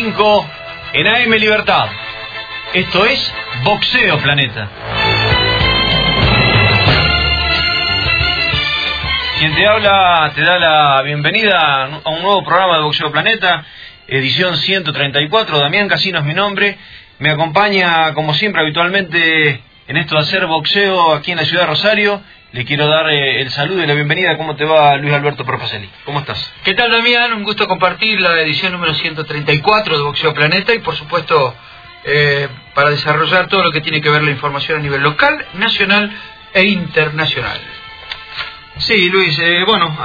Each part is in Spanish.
20.05 en AM Libertad. Esto es Boxeo Planeta. Quien te habla te da la bienvenida a un nuevo programa de Boxeo Planeta, edición 134. Damián Casino es mi nombre. Me acompaña, como siempre, habitualmente en esto de hacer boxeo aquí en la ciudad de Rosario. Le quiero dar eh, el saludo y la bienvenida. ¿Cómo te va Luis Alberto Propacelli? ¿Cómo estás? ¿Qué tal Damián? Un gusto compartir la edición número 134 de Boxeo Planeta y por supuesto eh, para desarrollar todo lo que tiene que ver la información a nivel local, nacional e internacional. Sí, Luis, eh, bueno,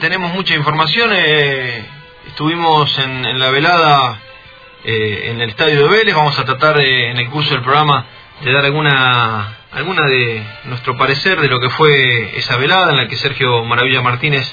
tenemos mucha información. estuvimos en, la velada en el estadio de Vélez. Vamos a tratar en el curso del programa de dar alguna alguna de nuestro parecer de lo que fue esa velada en la que Sergio Maravilla Martínez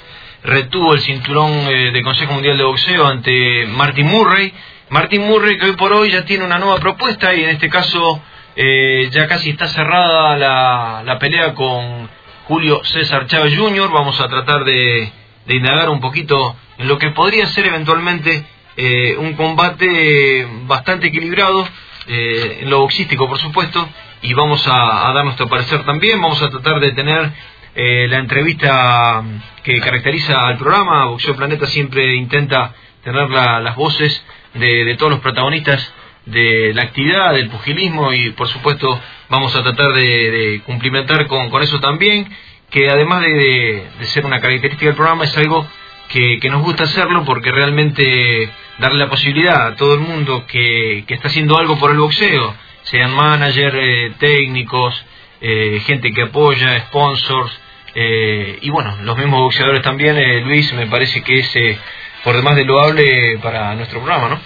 retuvo el cinturón eh, de Consejo Mundial de Boxeo ante Martin Murray. Martin Murray que hoy por hoy ya tiene una nueva propuesta y en este caso eh, ya casi está cerrada la, la, pelea con Julio César Chávez Jr. Vamos a tratar de, de indagar un poquito en lo que podría ser eventualmente eh, un combate bastante equilibrado, en lo boxístico por supuesto, y vamos a, dar nuestro parecer también. Vamos a tratar de tener eh, la entrevista que caracteriza al programa. Boxeo Planeta siempre intenta tener las voces de, todos los protagonistas de la actividad, del pugilismo y por supuesto vamos a tratar de, cumplimentar con, eso también, que además de, ser una característica del programa es algo que, nos gusta hacerlo porque realmente darle la posibilidad a todo el mundo que, que está haciendo algo por el boxeo, sean managers, eh, técnicos, eh, gente que apoya, sponsors, eh, y bueno, los mismos boxeadores también, Luis, me parece que es por demás de loable para nuestro programa, ¿no?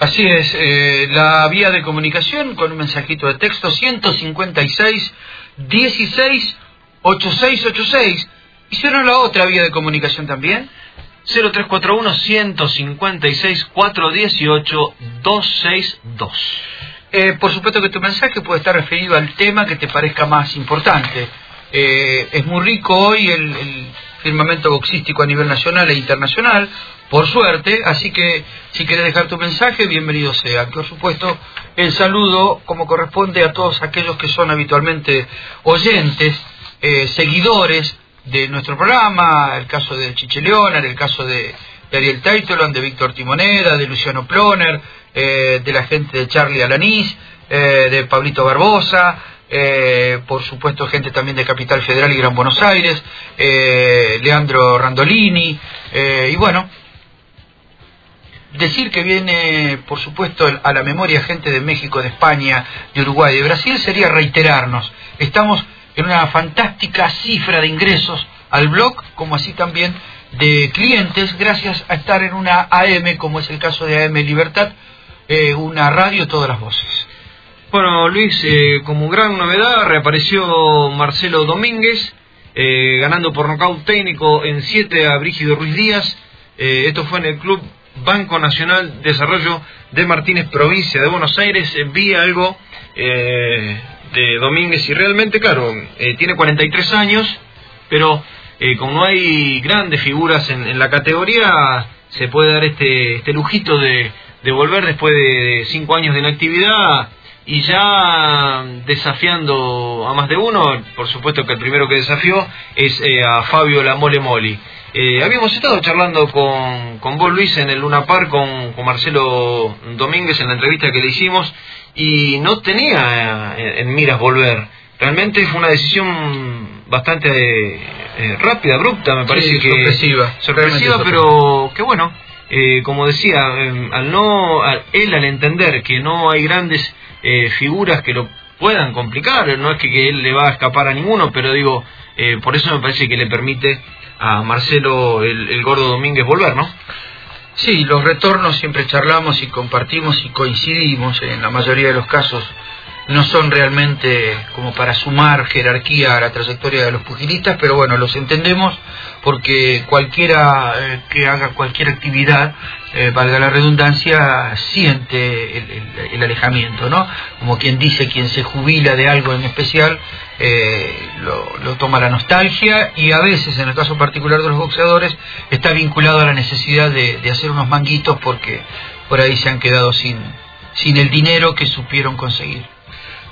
Así es, la vía de comunicación con un mensajito de texto 156 16 8686. ¿Hicieron la otra vía de comunicación también? 0341 156 418 262. Eh, por supuesto que tu mensaje puede estar referido al tema que te parezca más importante. Eh, es muy rico hoy el, firmamento boxístico a nivel nacional e internacional, por suerte, así que si quieres dejar tu mensaje, bienvenido sea. Por supuesto, el saludo como corresponde a todos aquellos que son habitualmente oyentes, eh, seguidores de nuestro programa, el caso de Chiche Leonar, el caso de, de Ariel Taitolan, de Víctor Timoneda, de Luciano Ploner, eh, de la gente de Charlie Alanís, eh, de Pablito Barbosa, eh, por supuesto gente también de Capital Federal y Gran Buenos Aires, Leandro Randolini, y bueno, decir que viene, por supuesto, a la memoria gente de México, de España, de Uruguay, de Brasil, sería reiterarnos. Estamos en una fantástica cifra de ingresos al blog, como así también de clientes, gracias a estar en una AM, como es el caso de AM Libertad, eh, una radio, todas las voces. Bueno, Luis, eh, como gran novedad, reapareció Marcelo Domínguez, eh, ganando por nocaut técnico en 7 a Brígido Ruiz Díaz. esto fue en el Club Banco Nacional Desarrollo de Martínez, provincia de Buenos Aires. Vi algo de Domínguez y realmente, claro, tiene 43 años, pero como no hay grandes figuras en, en, la categoría, se puede dar este, este lujito de de volver después de cinco años de inactividad y ya desafiando a más de uno, por supuesto que el primero que desafió es eh, a Fabio La Mole Moli. Eh, habíamos estado charlando con, con vos Luis en el Luna Park con, con, Marcelo Domínguez en la entrevista que le hicimos y no tenía eh, en, miras volver. Realmente fue una decisión bastante rápida, abrupta, me parece que sorpresiva, sorpresiva, pero que bueno, eh, como decía, em, al no, él al entender que no hay grandes eh, figuras que lo puedan complicar, no es que, él le va a escapar a ninguno, pero digo, eh, por eso me parece que le permite a Marcelo el, el Gordo Domínguez volver, ¿no? Sí, los retornos siempre charlamos y compartimos y coincidimos en la mayoría de los casos no son realmente como para sumar jerarquía a la trayectoria de los pugilistas, pero bueno, los entendemos porque cualquiera eh, que haga cualquier actividad, eh, valga la redundancia, siente el, alejamiento, ¿no? Como quien dice, quien se jubila de algo en especial, eh, lo, toma la nostalgia y a veces, en el caso particular de los boxeadores, está vinculado a la necesidad de, de hacer unos manguitos porque por ahí se han quedado sin, sin el dinero que supieron conseguir.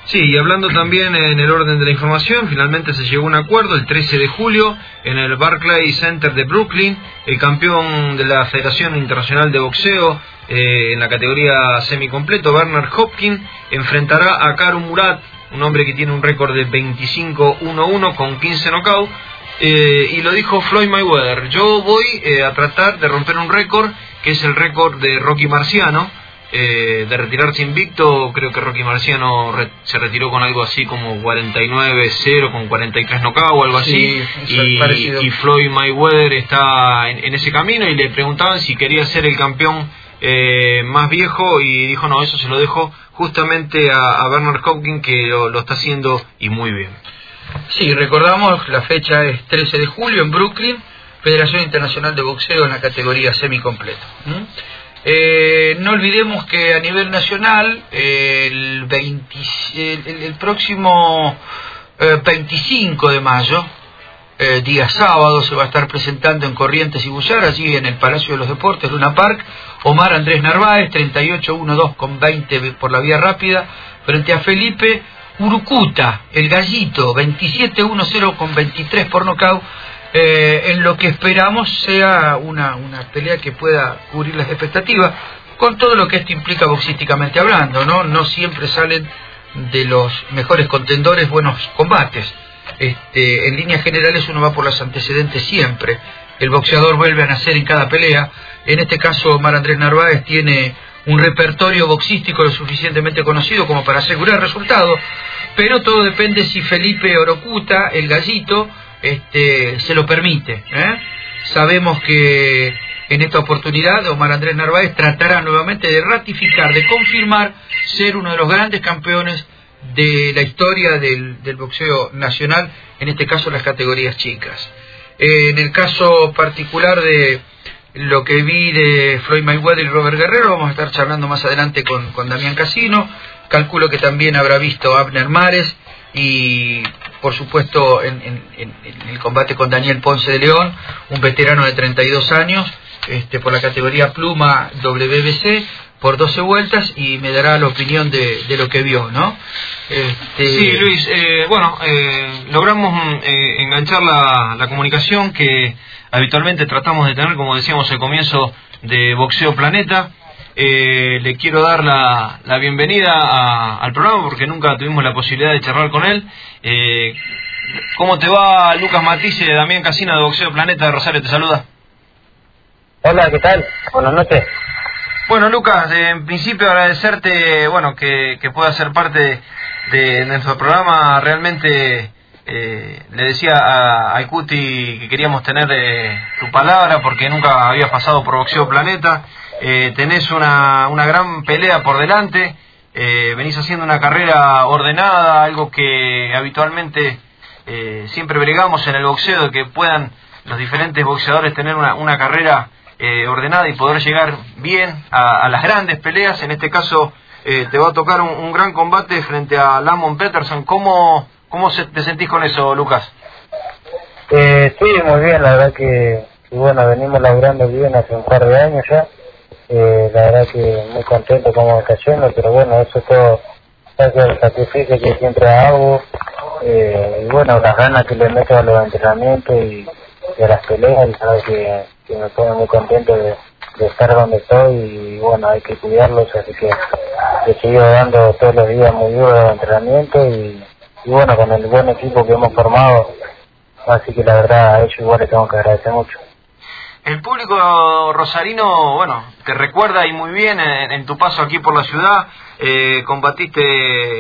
Sí, y hablando también en el orden de la información, finalmente se llegó a un acuerdo el 13 de julio en el Barclay Center de Brooklyn. El campeón de la Federación Internacional de Boxeo eh, en la categoría semicompleto, Bernard Hopkins, enfrentará a Karu Murat, un hombre que tiene un récord de 25-1-1 con 15 knockouts. Eh, y lo dijo Floyd Mayweather, yo voy eh, a tratar de romper un récord que es el récord de Rocky Marciano eh, de retirarse invicto, creo que Rocky Marciano se retiró con algo así como 49-0, con 43 knockouts o algo así. Y, Floyd Mayweather está en, ese camino y le preguntaban si quería ser el campeón eh, más viejo y dijo no, eso se lo dejo justamente a, Bernard Hopkins que lo, está haciendo y muy bien. Sí, recordamos, la fecha es 13 de julio en Brooklyn, Federación Internacional de Boxeo en la categoría semicompleto. Eh, no olvidemos que a nivel nacional, el, próximo 25 eh, de mayo, eh, día sábado, se va a estar presentando en Corrientes y Bullar, allí en el Palacio de los Deportes, Luna Park, Omar Andrés Narváez, 38-1-2 con 20 por la vía rápida, frente a Felipe Urucuta, el gallito, 27-1-0 con 23 por nocaut eh, en lo que esperamos sea una, una pelea que pueda cubrir las expectativas, con todo lo que esto implica boxísticamente hablando, ¿no? No siempre salen de los mejores contendores buenos combates. Este, en líneas generales uno va por los antecedentes siempre. El boxeador vuelve a nacer en cada pelea. En este caso, Omar Andrés Narváez tiene un repertorio boxístico lo suficientemente conocido como para asegurar resultados, pero todo depende si Felipe Orocuta, el gallito, este, se lo permite. ¿eh? Sabemos que en esta oportunidad Omar Andrés Narváez tratará nuevamente de ratificar, de confirmar ser uno de los grandes campeones de la historia del, boxeo nacional, en este caso las categorías chicas. en el caso particular de lo que vi de Floyd Mayweather y Robert Guerrero, vamos a estar charlando más adelante con, con Damián Casino. Calculo que también habrá visto Abner Mares y por supuesto en, el combate con Daniel Ponce de León, un veterano de 32 años, este, por la categoría pluma WBC, por 12 vueltas y me dará la opinión de, lo que vio, ¿no? Este... Sí, Luis, eh, bueno, eh, logramos eh, enganchar la, la comunicación que habitualmente tratamos de tener, como decíamos al comienzo, de Boxeo Planeta. Eh, le quiero dar la, la bienvenida al programa porque nunca tuvimos la posibilidad de charlar con él. Eh, ¿Cómo te va Lucas Matisse, Damián Casina de Boxeo Planeta de Rosario? Te saluda. Hola, ¿qué tal? Buenas noches. Bueno, Lucas, en principio agradecerte bueno que, que puedas ser parte de, nuestro programa. Realmente eh, le decía a, a que queríamos tener tu palabra porque nunca había pasado por Boxeo Planeta eh, tenés una, una gran pelea por delante, eh, venís haciendo una carrera ordenada, algo que habitualmente eh, siempre bregamos en el boxeo, que puedan los diferentes boxeadores tener una, una carrera eh, ordenada y poder llegar bien a, las grandes peleas. En este caso te va a tocar un, gran combate frente a Lamont Peterson. ¿Cómo, cómo te sentís con eso, Lucas? sí, muy bien, la verdad que, bueno, venimos laburando bien hace un par de años ya eh, la verdad que muy contento como está yendo, pero bueno, eso todo gracias el sacrificio que siempre hago eh, y bueno, las ganas que le meto a los entrenamientos y, a las peleas, y sabes que, me pone muy contento de, estar donde estoy y bueno, hay que cuidarlos, así que he seguido dando todos los días muy duro de entrenamiento y, y bueno, con el buen equipo que hemos formado, así que la verdad a ellos igual les tengo que agradecer mucho. El público rosarino, bueno, te recuerda y muy bien en, tu paso aquí por la ciudad. Eh, combatiste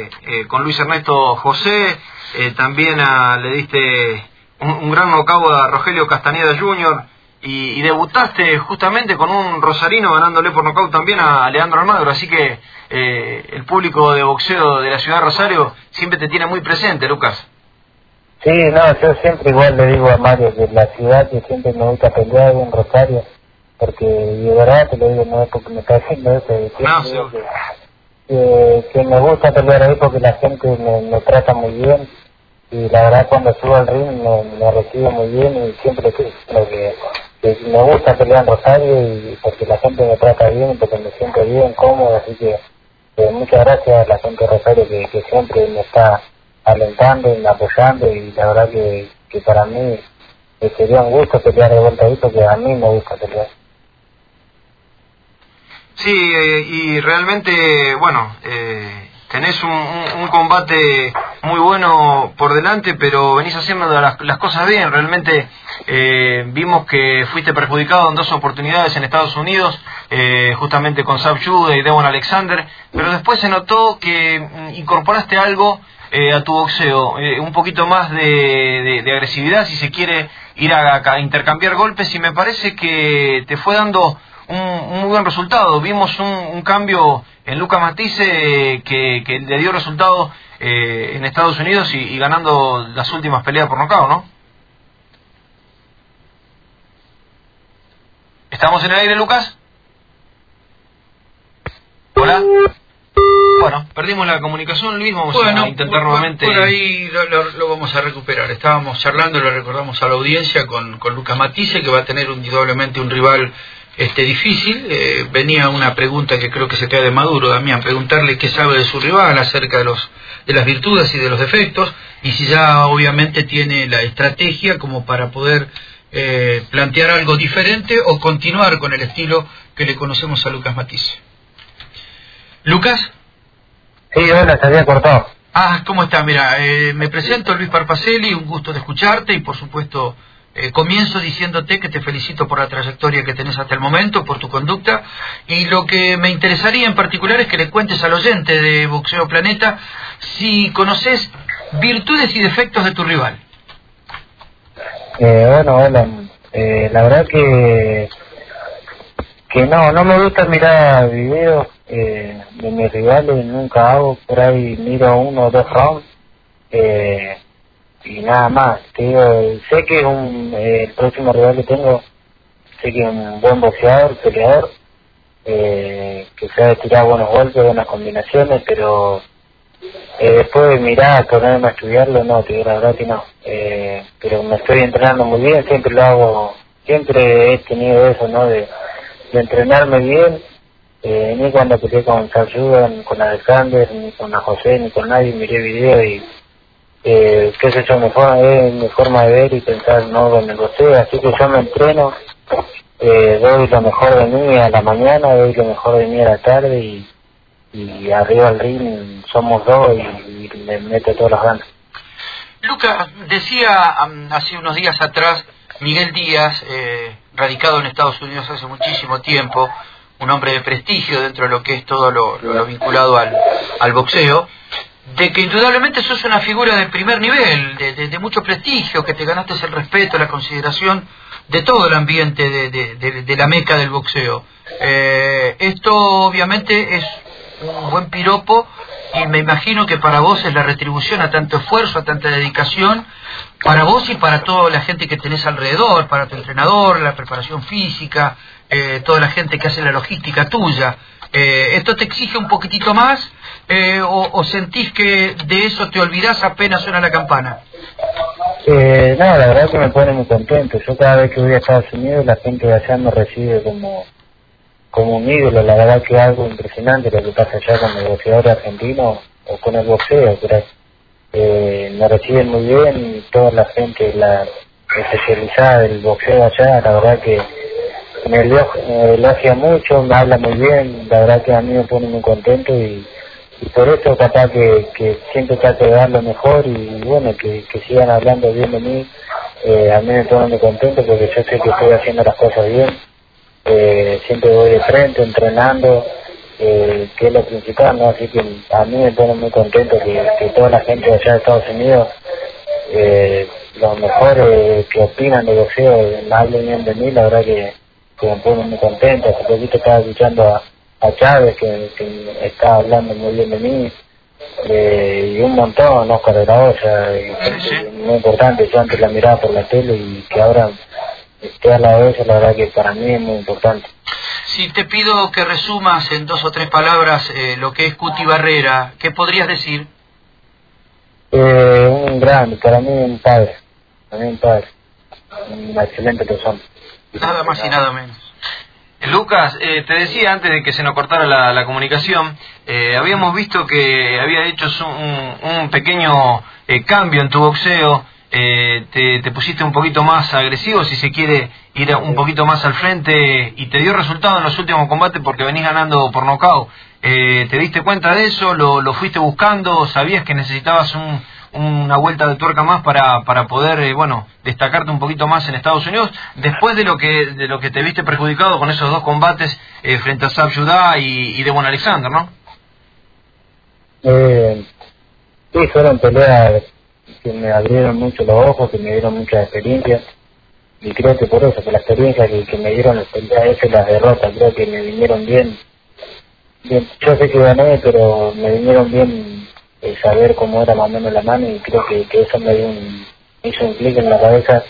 eh, con Luis Ernesto José, eh, también le diste un, gran knockout a Rogelio Castañeda Jr. Y, debutaste justamente con un rosarino ganándole por nocaut también a Leandro Almagro. Así que el público de boxeo de la ciudad de Rosario siempre te tiene muy presente, Lucas. Sí, no, yo siempre igual le digo a Mario que la ciudad que siempre me gusta pelear en Rosario, porque de verdad te lo digo, no es porque me está haciendo eso, que, que, me gusta pelear ahí porque la gente me, trata muy bien y la verdad cuando subo al ring me, recibe muy bien y siempre estoy que, me gusta pelear en Rosario y porque la gente me trata bien, porque me siento bien, cómodo, así que eh, muchas gracias a la gente de Rosario que, que siempre me está alentando y apoyando y la verdad que, que para mí sería un gusto pelear de vuelta ahí porque a mí me gusta pelear. Sí, eh, y realmente, bueno, eh, tenés un, un, combate muy bueno por delante, pero venís haciendo las, las cosas bien. Realmente eh, vimos que fuiste perjudicado en dos oportunidades en Estados Unidos, eh, justamente con Sab Jude y Devon Alexander, pero después se notó que mm, incorporaste algo eh, a tu boxeo, eh, un poquito más de, de, agresividad, si se quiere ir a, intercambiar golpes, y me parece que te fue dando un, muy buen resultado. Vimos un, un cambio en Luca Matisse que, que, le dio resultado eh, en Estados Unidos y, y, ganando las últimas peleas por nocaut, ¿no? ¿Estamos en el aire, Lucas? Hola. Bueno, perdimos la comunicación, Luis, vamos bueno, a intentar por, nuevamente... Por ahí lo, lo, lo, vamos a recuperar. Estábamos charlando, lo recordamos a la audiencia, con, con Luca Matisse, que va a tener indudablemente un rival este difícil. Eh, venía una pregunta que creo que se queda de Maduro, Damián, preguntarle qué sabe de su rival acerca de los de las virtudes y de los defectos y si ya obviamente tiene la estrategia como para poder eh, plantear algo diferente o continuar con el estilo que le conocemos a Lucas Matisse. Lucas. Sí, hola, se había cortado. Ah, ¿cómo está? Mira, eh, me presento Luis Parpacelli, un gusto de escucharte y por supuesto eh, comienzo diciéndote que te felicito por la trayectoria que tenés hasta el momento, por tu conducta, y lo que me interesaría en particular es que le cuentes al oyente de Boxeo Planeta si conoces virtudes y defectos de tu rival. Eh, bueno, hola, eh, la verdad que que no, no me gusta mirar videos eh, de mis rivales, nunca hago, por ahí miro uno o dos rounds, eh, y nada más. Te digo, sé que un, eh, el próximo rival que tengo, sé que es un buen boxeador, peleador, eh, que sabe tirar buenos golpes, buenas combinaciones, pero eh, después de mirar, ponerme a estudiarlo, no, te la verdad que no. Eh, pero me estoy entrenando muy bien, siempre lo hago, siempre he tenido eso, ¿no? De entrenarme bien. Eh, ni cuando peleé con Sarjudan, con Alexander, ni con José, ni con nadie, miré video y eh, qué sé yo, mi forma, es mi forma de ver y pensar no donde lo sé, así que yo me entreno, eh, doy lo mejor de mí a la mañana, doy lo mejor de mí a la tarde y, arriba al ring somos dos y, y le meto todas las ganas. Luca, decía hace unos días atrás Miguel Díaz, eh, radicado en Estados Unidos hace muchísimo tiempo, un hombre de prestigio dentro de lo que es todo lo, vinculado al, al boxeo, de que indudablemente sos una figura de primer nivel, de, de, mucho prestigio, que te ganaste el respeto, la consideración de todo el ambiente de, de, de la meca del boxeo. Eh, esto obviamente es un buen piropo y me imagino que para vos es la retribución a tanto esfuerzo, a tanta dedicación, para vos y para toda la gente que tenés alrededor, para tu entrenador, la preparación física, eh, toda la gente que hace la logística tuya. Eh, ¿Esto te exige un poquitito más eh, o, sentís que de eso te olvidás apenas suena la campana? Eh, no, la verdad que me pone muy contento. Yo cada vez que voy a Estados Unidos la gente de allá me recibe como como un ídolo, la verdad que algo impresionante lo que pasa allá con el boxeador argentino o con el boxeo, pero eh, me reciben muy bien toda la gente, la especializada del boxeo allá, la verdad que me elogia mucho, me habla muy bien, la verdad que a mí me pone muy contento y, y por eso capaz que, que siempre trato de dar lo mejor y bueno, que, que sigan hablando bien de mí, eh, a mí me pone muy contento porque yo sé que estoy haciendo las cosas bien eh, siempre voy de frente entrenando, eh, que es lo principal, ¿no? Así que a mí me pone muy contento que, que toda la gente de allá de Estados Unidos, eh, los mejores que opinan de boxeo, hablen bien de mí, la verdad que, que me pone muy contento. Hace poquito estaba escuchando a, a Chávez que, que estaba hablando muy bien de mí. Eh, y un montón, Oscar de la Olla, muy importante, yo antes la miraba por la tele y que ahora esté a la vez, la verdad que para mí es muy importante. Si te pido que resumas en dos o tres palabras eh, lo que es Cuti Barrera, ¿qué podrías decir? Eh, un gran, para mí un padre, para mí un padre, una excelente persona. Nada más y nada menos. Lucas, eh, te decía antes de que se nos cortara la, comunicación, eh, habíamos visto que había hecho un, pequeño eh, cambio en tu boxeo, te, te, pusiste un poquito más agresivo, si se quiere ir un poquito más al frente, y te dio resultado en los últimos combates porque venís ganando por nocaut. ¿Te diste cuenta de eso? ¿Lo, ¿Lo fuiste buscando? ¿Sabías que necesitabas un, una vuelta de tuerca más para, para poder, eh, bueno, destacarte un poquito más en Estados Unidos, después de lo que, de lo que te viste perjudicado con esos dos combates eh, frente a Sab Judá y, y Devon Alexander, ¿no? Eh, sí, fueron peleas que me abrieron mucho los ojos, que me dieron mucha experiencia, y creo que por eso, por la experiencia que, me dieron las peleas las derrotas, creo que me vinieron bien. bien. Yo sé que gané, pero me vinieron bien el saber cómo era más la mano y creo que, que eso me dio un, hizo un clic en la cabeza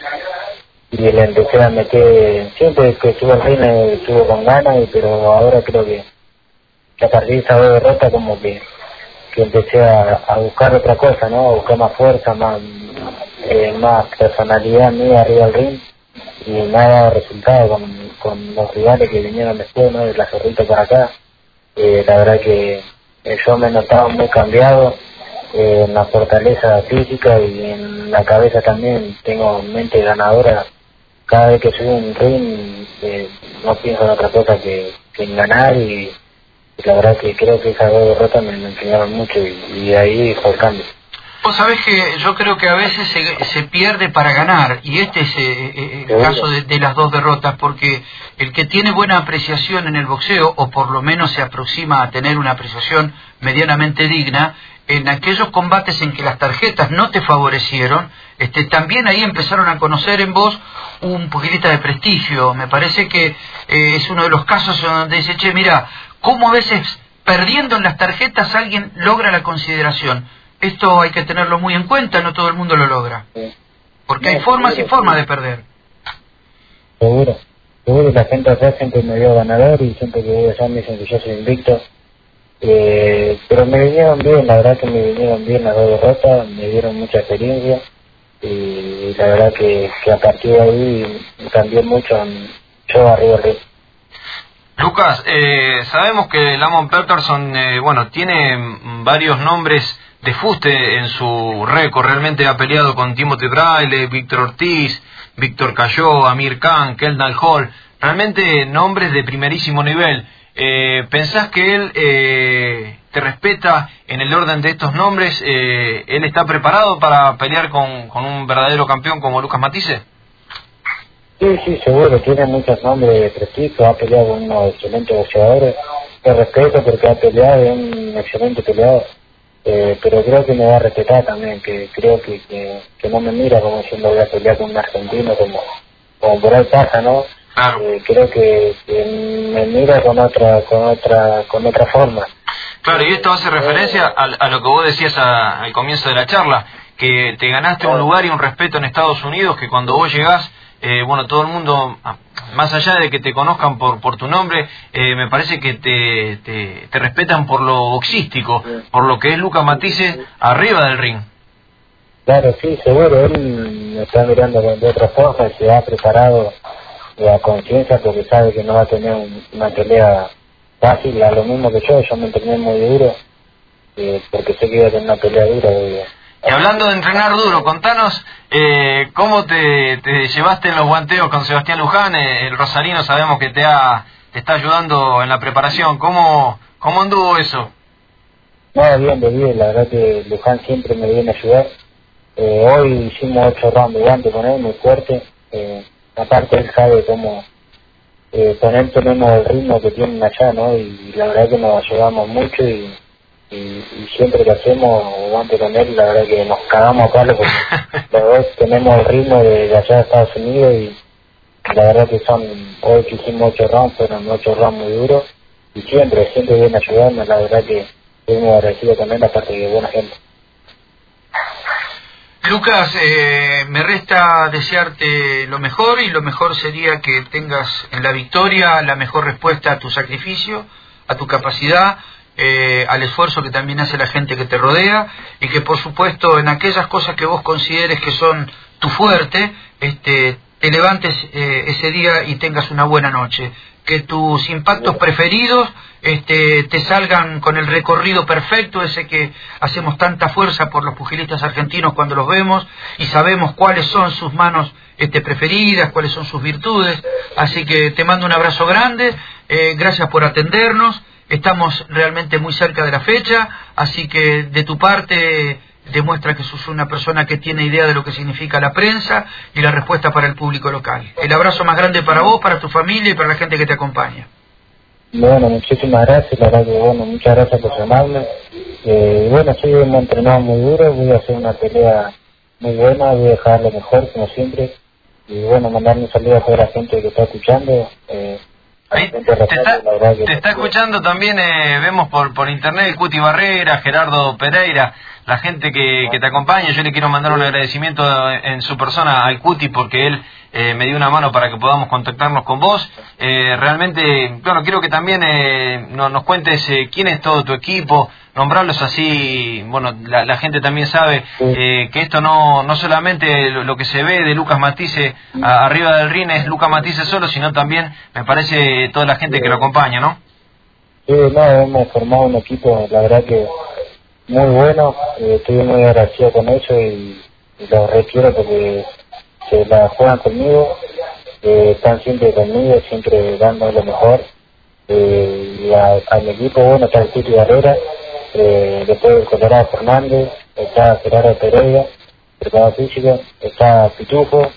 y le empecé a meter, siempre que estuve al reino estuve con ganas, pero ahora creo que, que a partir de esa derrota como que, que empecé a, buscar otra cosa, ¿no? A buscar más fuerza, más, eh, más personalidad mía arriba del ring y me ha dado resultado con, con los rivales que vinieron después, ¿no? De la zorrita para acá. Eh, la verdad que yo me notaba muy cambiado eh, en la fortaleza física y en la cabeza también tengo mente ganadora cada vez que subo un ring eh, no pienso en otra cosa que, en ganar y, la verdad que creo que esas dos derrotas me, enseñaron mucho y, ahí fue el cambio Vos sabés que yo creo que a veces se, se pierde para ganar, y este es eh, eh, el caso de, las dos derrotas, porque el que tiene buena apreciación en el boxeo, o por lo menos se aproxima a tener una apreciación medianamente digna, en aquellos combates en que las tarjetas no te favorecieron, este, también ahí empezaron a conocer en vos un poquitito de prestigio. Me parece que eh, es uno de los casos donde dice, che, mira, cómo a veces perdiendo en las tarjetas alguien logra la consideración esto hay que tenerlo muy en cuenta, no todo el mundo lo logra. Porque hay formas y formas de perder. Seguro. Seguro la gente acá siempre me vio ganador y siempre que voy allá me dicen que yo soy invicto. Eh, pero me vinieron bien, la verdad que me vinieron bien las dos derrotas, me dieron mucha experiencia y la verdad que, que a partir de ahí cambió mucho yo arriba del Lucas, eh, sabemos que Lamont Peterson, eh, bueno, tiene varios nombres de fuste en su récord. Realmente ha peleado con Timothy Braille, Víctor Ortiz, Víctor Cayó, Amir Khan, Keldal Hall. Realmente nombres de primerísimo nivel. Eh, ¿Pensás que él eh, te respeta en el orden de estos nombres? Eh, ¿Él está preparado para pelear con, un verdadero campeón como Lucas Matisse? Sí, sí, seguro. Tiene muchos nombres de prestigio. Ha peleado con unos excelentes boxeadores. Te respeto porque ha peleado, es un excelente peleador eh, pero creo que me va a respetar también, que creo que, que, no me mira como diciendo voy a pelear con un argentino como, como por ahí pasa, ¿no? Eh, creo que, me mira con otra, con otra, con otra forma. Claro, y esto hace referencia a, a lo que vos decías al comienzo de la charla, que te ganaste un lugar y un respeto en Estados Unidos, que cuando vos llegás eh, bueno, todo el mundo, más allá de que te conozcan por, por tu nombre, eh, me parece que te, te, respetan por lo boxístico, por lo que es Lucas Matisse arriba del ring. Claro, sí, seguro, él me está mirando de otra forma y se ha preparado a conciencia porque sabe que no va a tener una pelea fácil, a lo mismo que yo, yo me entrené muy duro, eh, porque sé que iba a tener una pelea dura. Y hablando de entrenar duro, contanos eh, cómo te, llevaste en los guanteos con Sebastián Luján. Eh, el Rosarino sabemos que te, ha, te está ayudando en la preparación. ¿Cómo, cómo anduvo eso? No, bien, bien. La verdad que Luján siempre me viene a ayudar. Eh, hoy hicimos ocho rounds de guante con él, muy fuerte. Eh, aparte él sabe cómo eh, con él tenemos el ritmo que tienen allá, ¿no? Y la verdad que nos ayudamos mucho y y, siempre que hacemos guante con él, la verdad que nos cagamos a palo porque los dos tenemos el ritmo de, allá de Estados Unidos y la verdad que son, hoy que hicimos ocho rounds, fueron ocho rounds muy duros y siempre, siempre viene ayudarnos, la verdad que muy agradecido él, aparte que buena gente. Lucas, eh, me resta desearte lo mejor y lo mejor sería que tengas en la victoria la mejor respuesta a tu sacrificio, a tu capacidad eh, al esfuerzo que también hace la gente que te rodea y que por supuesto en aquellas cosas que vos consideres que son tu fuerte, este, te levantes eh, ese día y tengas una buena noche. Que tus impactos preferidos este, te salgan con el recorrido perfecto, ese que hacemos tanta fuerza por los pugilistas argentinos cuando los vemos y sabemos cuáles son sus manos este, preferidas, cuáles son sus virtudes. Así que te mando un abrazo grande, eh, gracias por atendernos, estamos realmente muy cerca de la fecha, así que de tu parte demuestra que sos una persona que tiene idea de lo que significa la prensa y la respuesta para el público local. El abrazo más grande para vos, para tu familia y para la gente que te acompaña. Bueno, muchísimas gracias, la verdad que bueno, muchas gracias por llamarme. Eh, bueno, sí, hemos entrenado muy duro, voy a hacer una pelea muy buena, voy a dejar lo mejor, como siempre. Y bueno, mandarle un saludo a toda la gente que está escuchando. Eh, te, está, escuchando también, eh, vemos por, por internet, Cuti Barrera, Gerardo Pereira, la gente que, que te acompaña. Yo le quiero mandar un agradecimiento en su persona al Cuti porque él eh, me dio una mano para que podamos contactarnos con vos. Eh, realmente, bueno, quiero que también eh, nos cuentes quién es todo tu equipo, nombrarlos así, bueno, la, gente también sabe que esto no, no solamente lo, que se ve de Lucas Matisse arriba del ring es Lucas Matisse solo, sino también, me parece, toda la gente que lo acompaña, ¿no? Sí, no, hemos formado un equipo, la verdad que muy bueno, estoy muy agradecido con eso y, y lo requiero porque que la juegan conmigo, eh, están siempre conmigo, siempre dando lo mejor. Eh, y a, mi equipo, bueno, está el Titi Barrera, eh, después el Colorado Fernández, está Gerardo Pereira, preparado físico, está Pitufo,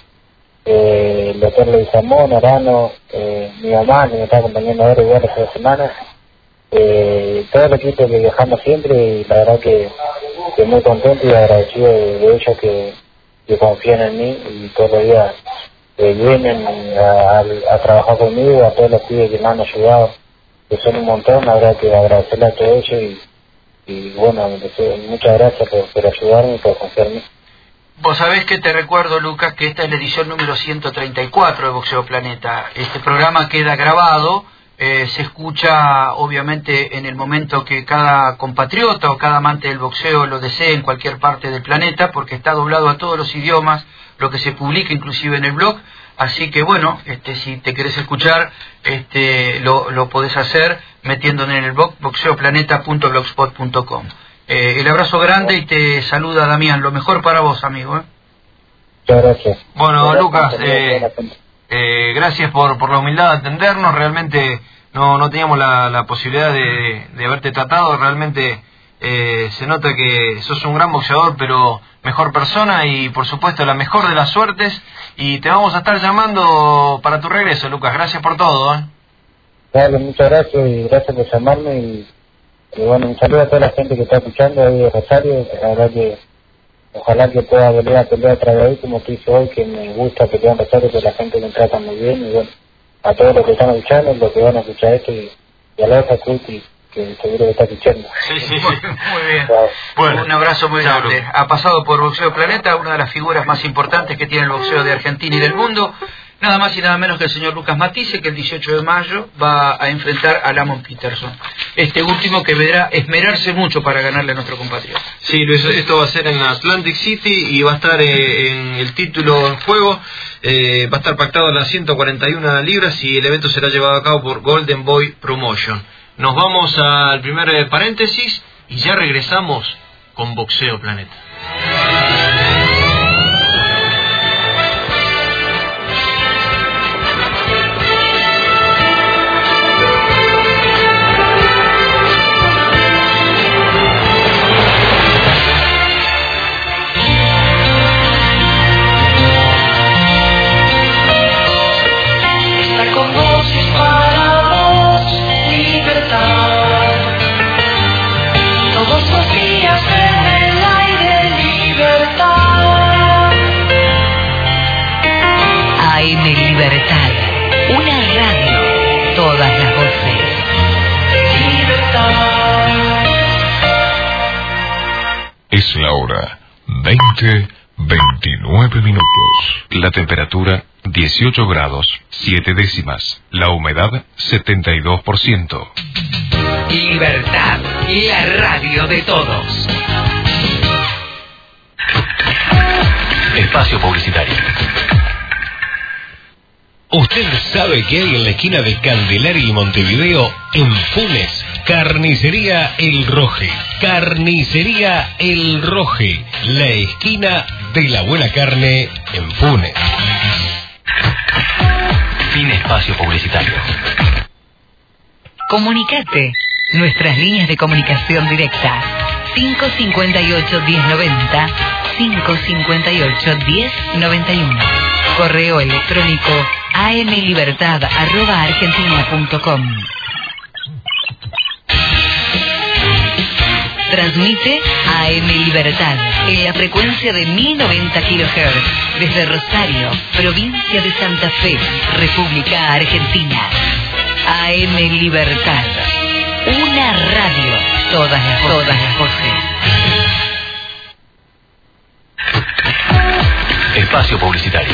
eh, el doctor Luis Samón, Arano, eh, mi mamá, que me está acompañando ahora igual hace dos semanas, eh, todo el equipo que viajamos siempre y la verdad que, que muy contento y agradecido de ellos que, confían en mí y todos los días eh, vienen a, trabajar conmigo, a todos los pibes que me han ayudado, que son un montón, habrá que agradecerle a todos ellos y, bueno, muchas gracias por, ayudarme y por confiar en mí. Vos sabés que te recuerdo, Lucas, que esta es la edición número 134 de Boxeo Planeta. Este programa queda grabado eh, se escucha obviamente en el momento que cada compatriota o cada amante del boxeo lo desee en cualquier parte del planeta, porque está doblado a todos los idiomas, lo que se publica inclusive en el blog. Así que bueno, este, si te querés escuchar, este, lo, lo podés hacer metiéndote en el blog boxeoplaneta.blogspot.com. Eh, el abrazo grande y te saluda Damián. Lo mejor para vos, amigo. ¿eh? Muchas gracias. Bueno, Lucas, eh, eh, gracias por, por la humildad de atendernos. Realmente no, no teníamos la, la posibilidad de, de, haberte tratado. Realmente eh, se nota que sos un gran boxeador, pero mejor persona y por supuesto la mejor de las suertes. Y te vamos a estar llamando para tu regreso, Lucas. Gracias por todo. ¿eh? Dale, muchas gracias y gracias por llamarme. Y, bueno, un saludo a toda la gente que está escuchando ahí de Rosario. La verdad ojalá que pueda volver a pelear otra vez como tú hizo hoy, que me gusta pelear en Rosario, que la gente me trata muy bien. Y bueno, a todos los que están escuchando, los que van a escuchar esto, y, a la otra Cuti, que seguro que está escuchando. Sí, sí, muy bien. Bueno, un abrazo muy grande. Ha pasado por Boxeo Planeta, una de las figuras más importantes que tiene el boxeo de Argentina y del mundo. Nada más y nada menos que el señor Lucas Matisse, que el 18 de mayo va a enfrentar a Lamont Peterson. Este último que deberá esmerarse mucho para ganarle a nuestro compatriota. Sí, Luis, esto va a ser en Atlantic City y va a estar eh, en el título en juego. Eh, va a estar pactado a las 141 libras y el evento será llevado a cabo por Golden Boy Promotion. Nos vamos al primer eh, paréntesis y ya regresamos con Boxeo Planeta. 18 grados 7 décimas. La humedad 72%. Libertad, la radio de todos. Espacio Publicitario. ¿Usted sabe qué hay en la esquina de Candelaria y Montevideo? En Funes, Carnicería El Roje. Carnicería El Roje, la esquina de la buena carne en Funes. Fin espacio publicitario. Comunicate. Nuestras líneas de comunicación directa. 558-1090, 558-1091. Correo electrónico amlibertad.argentina.com. Transmite AM Libertad en la frecuencia de 1090 kHz desde Rosario, provincia de Santa Fe, República Argentina. AM Libertad. Una radio. Todas las voces. Todas las voces. Espacio publicitario.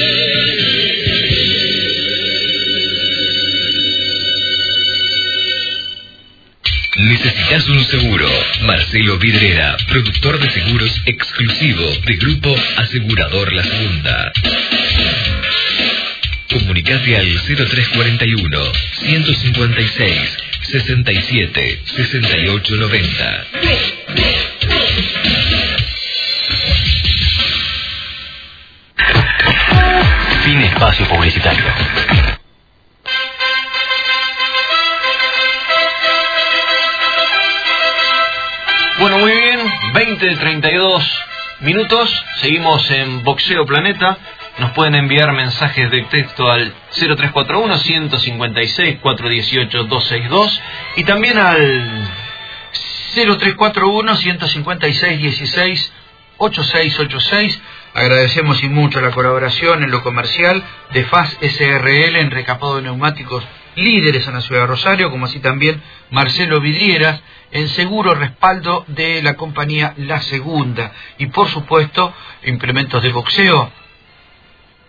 ¿Necesitas un seguro? Marcelo Vidrera, productor de seguros exclusivo de Grupo Asegurador La Segunda. Comunicate al 0341 156 67 68 90. Fin espacio publicitario. Bueno, muy bien, 20 32 minutos, seguimos en Boxeo Planeta. Nos pueden enviar mensajes de texto al 0341 156 418 262 y también al 0341 156 16 8686. Agradecemos y mucho la colaboración en lo comercial de FAS SRL en recapado de neumáticos líderes en la ciudad de Rosario, como así también Marcelo Vidrieras en seguro respaldo de la compañía La Segunda. Y por supuesto, implementos de boxeo,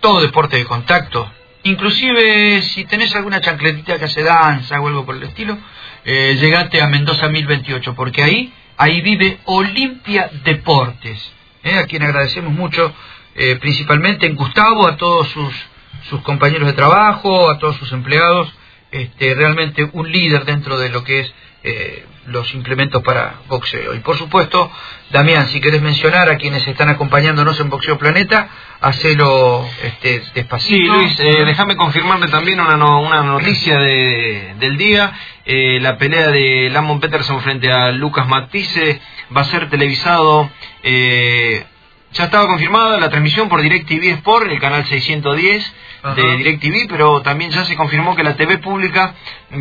todo deporte de contacto. Inclusive si tenés alguna chancletita que hace danza o algo por el estilo, eh, llegate a Mendoza 1028, porque ahí, ahí vive Olimpia Deportes, eh, a quien agradecemos mucho, eh, principalmente en Gustavo, a todos sus, sus compañeros de trabajo, a todos sus empleados, este, realmente un líder dentro de lo que es eh, los implementos para boxeo. Y por supuesto, Damián, si querés mencionar a quienes están acompañándonos en Boxeo Planeta, hacelo este, despacito. Sí, Luis, eh, déjame confirmarle también una, no- una noticia de- del día. Eh, la pelea de Lamont Peterson frente a Lucas Matisse va a ser televisado. eh, ya estaba confirmada la transmisión por DirecTV Sport, el canal 610 De DirecTV, pero también ya se confirmó que la TV pública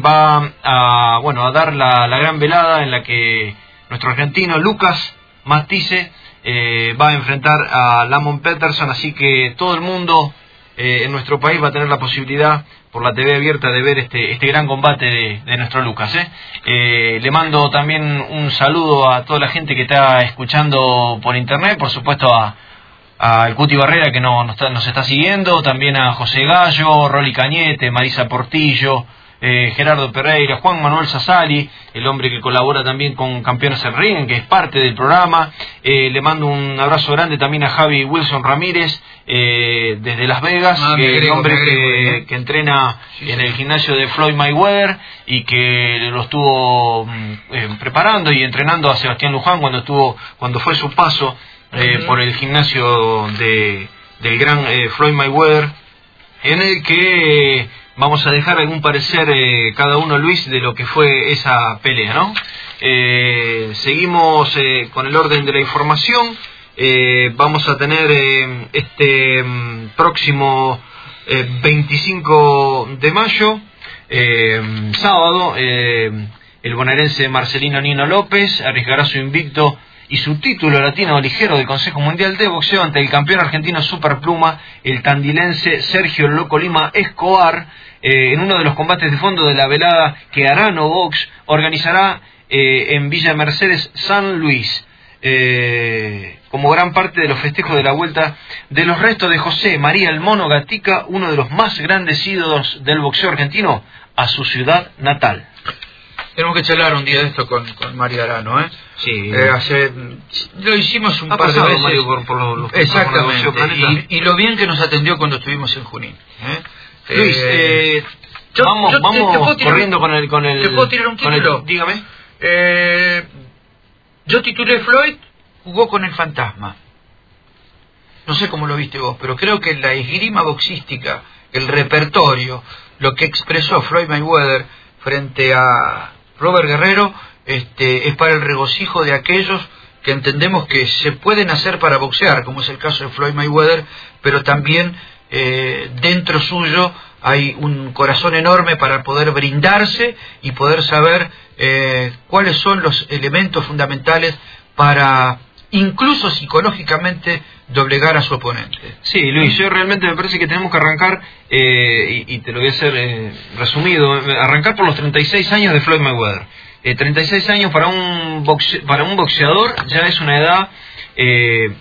va a, bueno, a dar la, la gran velada en la que nuestro argentino Lucas Matisse eh, va a enfrentar a Lamont Peterson, así que todo el mundo eh, en nuestro país va a tener la posibilidad por la TV abierta de ver este, este gran combate de, de nuestro Lucas. ¿eh? Eh, le mando también un saludo a toda la gente que está escuchando por internet, por supuesto a, al Cuti Barrera que no- nos, está, nos está siguiendo, también a José Gallo, Rolly Cañete, Marisa Portillo, eh, Gerardo Pereira, Juan Manuel Sasali, el hombre que colabora también con Campeones en Ring, que es parte del programa. Eh, le mando un abrazo grande también a Javi Wilson Ramírez, eh, desde Las Vegas, Ah, que el hombre agrego, que, ¿eh? que entrena Sí, en sí. el gimnasio de Floyd Mayweather y que lo estuvo mm, eh, preparando y entrenando a Sebastián Luján cuando estuvo cuando fue su paso eh, por el gimnasio de, del gran eh, Floyd Mayweather en el que eh, vamos a dejar algún parecer eh, cada uno Luis de lo que fue esa pelea no Eh, seguimos eh, con el orden de la información. Eh, vamos a tener eh, este mm, próximo eh, 25 de mayo eh, sábado eh, el bonaerense Marcelino Nino López arriesgará su invicto y su título latino ligero del Consejo Mundial de Boxeo ante el campeón argentino superpluma, el tandilense Sergio Loco Lima Escobar, eh, en uno de los combates de fondo de la velada que Arano Box organizará eh, en Villa Mercedes, San Luis. Eh, como gran parte de los festejos de la vuelta de los restos de José María el Mono Gatica, uno de los más grandes ídolos del boxeo argentino, a su ciudad natal. Tenemos que charlar un día de esto con, con María Arano, ¿eh? Sí. Eh, hace- lo hicimos un Ha par de pasado, veces. Mario, por- por los- Exactamente. por y, y lo bien que nos atendió cuando estuvimos en Junín. ¿eh? Luis, Eh, eh, yo- vamos, yo te- vamos te corriendo con el, con el. ¿Te puedo tirar un el- título? dígame. eh, yo titulé Floyd, jugó con el fantasma. No sé cómo lo viste vos, pero creo que la esgrima boxística, el repertorio, lo que expresó Floyd Mayweather frente a Robert Guerrero, este, es para el regocijo de aquellos que entendemos que se pueden hacer para boxear, como es el caso de Floyd Mayweather, pero también eh, dentro suyo hay un corazón enorme para poder brindarse y poder saber eh, cuáles son los elementos fundamentales para incluso psicológicamente doblegar a su oponente. Sí, Luis, yo realmente me parece que tenemos que arrancar, eh, y, y te lo voy a hacer eh, resumido, eh, arrancar por los 36 años de Floyd Mayweather. Eh, 36 años para un, boxe- para un boxeador ya es una edad eh,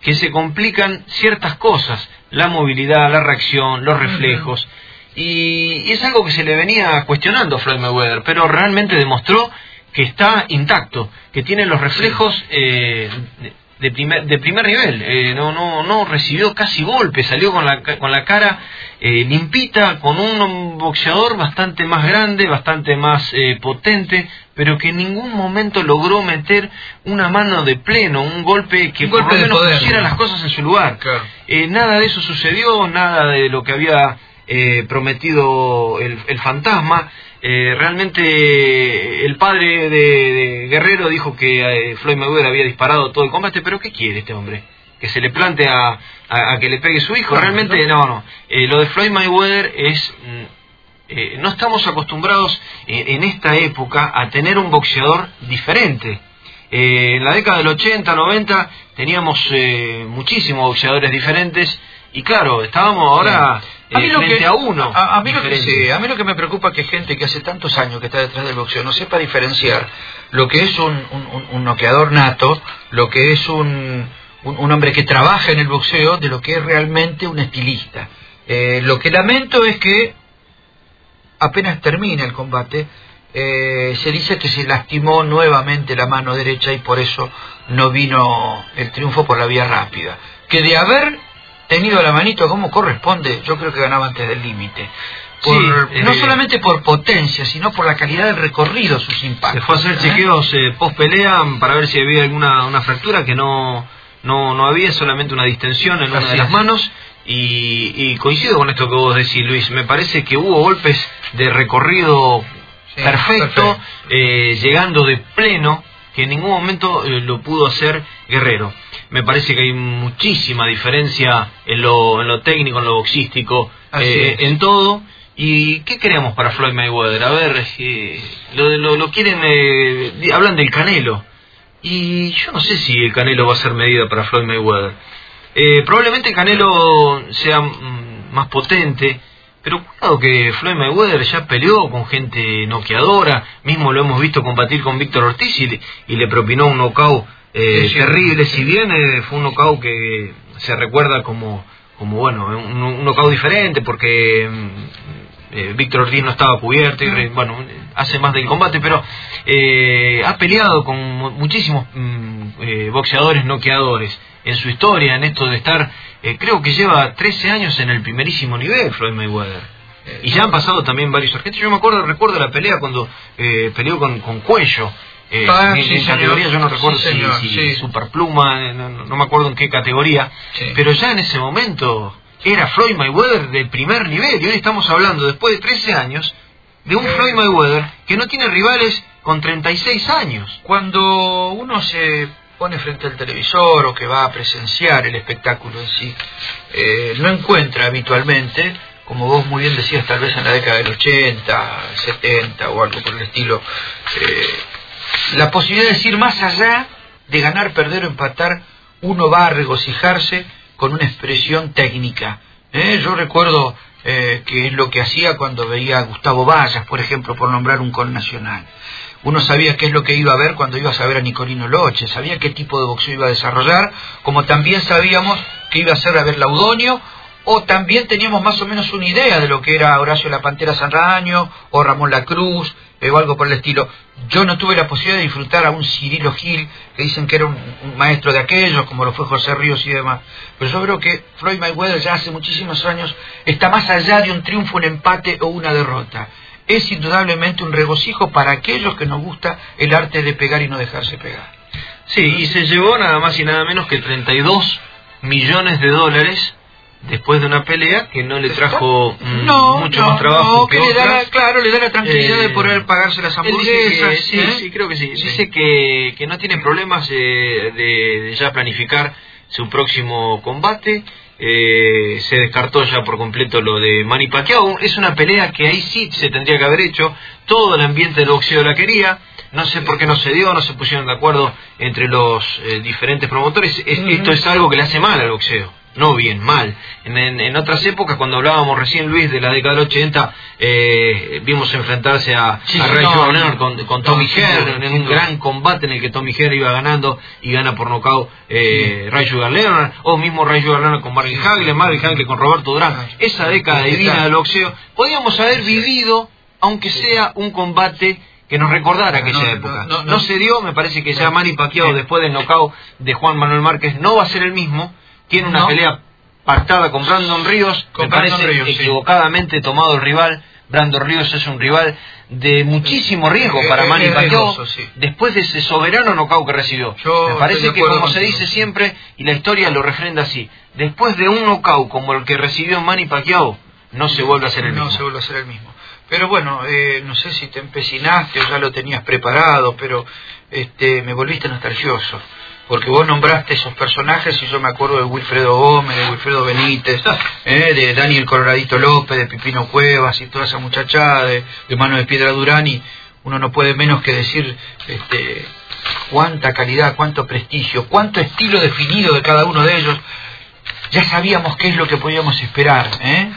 que se complican ciertas cosas, la movilidad, la reacción, los reflejos, y, y es algo que se le venía cuestionando a Floyd Mayweather, pero realmente demostró que está intacto, que tiene los reflejos eh, de, primer, de primer nivel, eh, no, no, no recibió casi golpe, salió con la, con la cara eh, limpita, con un boxeador bastante más grande, bastante más eh, potente, pero que en ningún momento logró meter una mano de pleno, un golpe que Un por lo menos poder, pusiera ¿no? las cosas en su lugar. Eh, nada de eso sucedió, nada de lo que había eh, prometido el, el fantasma. Eh, realmente el padre de, de Guerrero dijo que eh, Floyd Mayweather había disparado todo el combate, pero ¿qué quiere este hombre? Que se le plante a, que le pegue su hijo. Realmente no, no. Eh, lo de Floyd Mayweather es... mm, eh, no estamos acostumbrados eh, en esta época a tener un boxeador diferente. Eh, en la década del 80, 90 teníamos eh, muchísimos boxeadores diferentes y claro, estábamos ahora A mí eh, lo frente que- a uno. A, a mí lo que, sí, a mí lo que me preocupa es que gente que hace tantos años que está detrás del boxeo no sepa diferenciar lo que es un, un, noqueador nato, lo que es un, un, un hombre que trabaja en el boxeo, de lo que es realmente un estilista. Eh, lo que lamento es que apenas termina el combate, eh, se dice que se lastimó nuevamente la mano derecha y por eso no vino el triunfo por la vía rápida. Que de haber tenido la manito como corresponde, yo creo que ganaba antes del límite. Por- Sí, no eh, solamente por potencia, sino por la calidad del recorrido, sus impactos. Se fue a hacer ¿eh? chequeos eh, post pelea para ver si había alguna una fractura que no, no, no había, solamente una distensión en una de las manos. Y, y coincido con esto que vos decís, Luis. Me parece que hubo golpes de recorrido Sí, perfecto, perfecto. eh, llegando de pleno, que en ningún momento eh, lo pudo hacer Guerrero. Me parece que hay muchísima diferencia en lo, en lo técnico, en lo boxístico, eh, en todo. ¿Y qué queremos para Floyd Mayweather? A ver, eh, lo, lo, lo quieren, eh, hablan del Canelo. Y yo no sé si el Canelo va a ser medida para Floyd Mayweather. Eh, probablemente el Canelo sea mm, más potente, pero cuidado que Floyd Mayweather ya peleó con gente noqueadora, mismo lo hemos visto combatir con Víctor Ortiz y, le- y le propinó un knockout eh, Sí, sí. terrible, si bien eh, fue un knockout que se recuerda como, como bueno, un, un knockout diferente porque mm, eh, Víctor Ortiz no estaba cubierto y re- bueno, hace más del combate, pero eh, ha peleado con mu- muchísimos mm, boxeadores noqueadores en su historia, en esto de estar, eh, creo que lleva 13 años en el primerísimo nivel Floyd Mayweather. Y ya han pasado también varios argentinos. Yo me acuerdo, recuerdo la pelea cuando eh, peleó con, con Cuello. Eh, Ah, en, sí, en categoría, yo no recuerdo si- señor, si, sí. Superpluma, no, no- me acuerdo en qué categoría. Pero ya en ese momento era Floyd Mayweather del primer nivel. Y hoy estamos hablando, después de 13 años, de un Floyd Mayweather que no tiene rivales con 36 años. Cuando uno se pone frente al televisor o que va a presenciar el espectáculo en sí, eh, no encuentra habitualmente, como vos muy bien decías, tal vez en la década del 80, 70 o algo por el estilo, eh, la posibilidad de decir más allá de ganar, perder o empatar, uno va a regocijarse con una expresión técnica. ¿eh? Yo recuerdo eh, que es lo que hacía cuando veía a Gustavo Vallas, por ejemplo, por nombrar un con nacional. Uno sabía qué es lo que iba a ver cuando ibas a ver a Nicolino Loche, sabía qué tipo de boxeo iba a desarrollar, como también sabíamos que iba a ser a ver Laudonio, o también teníamos más o menos una idea de lo que era Horacio La Pantera Sanraño, o Ramón La Cruz, eh, o algo por el estilo. Yo no tuve la posibilidad de disfrutar a un Cirilo Gil, que dicen que era un, un maestro de aquellos, como lo fue José Ríos y demás. Pero yo creo que Floyd Mayweather ya hace muchísimos años está más allá de un triunfo, un empate o una derrota. Es indudablemente un regocijo para aquellos que nos gusta el arte de pegar y no dejarse pegar. Sí, y se llevó nada más y nada menos que 32 millones de dólares después de una pelea que no le trajo mm, No, mucho no, más trabajo no, que, que le da, otras. la- claro, le da la tranquilidad Eh, de poder pagarse las hamburguesas. que- sí, ¿eh? sí, creo que sí. Dice que, que no tiene problemas eh, de, de ya planificar su próximo combate. Eh, se descartó ya por completo lo de Manny Pacquiao. Es una pelea que ahí sí se tendría que haber hecho. Todo el ambiente del boxeo la quería. No sé por qué no se dio, no se pusieron de acuerdo entre los eh, diferentes promotores. Es- Esto es algo que le hace mal al boxeo. No bien, mal. En, en- en otras épocas, cuando hablábamos recién, Luis, de la década del 80, eh, vimos enfrentarse a, Sí, a sí, Ray no, no, Leonard con, con no, Tommy sin Herr, en un gran combate en el que Tommy Herr iba ganando y gana por nocaut eh, Ray Sugar Leonard, o mismo Ray Sugar Leonard con Marvin Hagler, Marvin Hagler con Roberto Durán. Esa década divina del boxeo, podíamos haber vivido, aunque sea un combate que nos recordara aquella No, no, época. no, No, no. se dio, me parece que ya Manny Pacquiao, Sí. después del knockout de Juan Manuel Márquez, no va a ser el mismo. Tiene una No. pelea pactada con Brandon Ríos, Con me Brandon parece Ríos, sí. equivocadamente tomado el rival. Brandon Ríos es un rival de muchísimo riesgo Es- para Manny Pacquiao sí. después de ese soberano knockout que recibió. Yo me parece que como se dice siempre y la historia lo refrenda así, después de un knockout como el que recibió Manny Pacquiao, no se vuelve a hacer el no mismo. se vuelve a hacer el mismo. Pero bueno, eh, no sé si te empecinaste o ya lo tenías preparado, pero este, me volviste nostalgioso. Porque vos nombraste esos personajes y yo me acuerdo de Wilfredo Gómez, de Wilfredo Benítez, eh, de Daniel Coloradito López, de Pipino Cuevas y toda esa muchachada, de, de Mano de Piedra Durán y uno no puede menos que decir este, cuánta calidad, cuánto prestigio, cuánto estilo definido de cada uno de ellos ya sabíamos qué es lo que podíamos esperar ¿eh?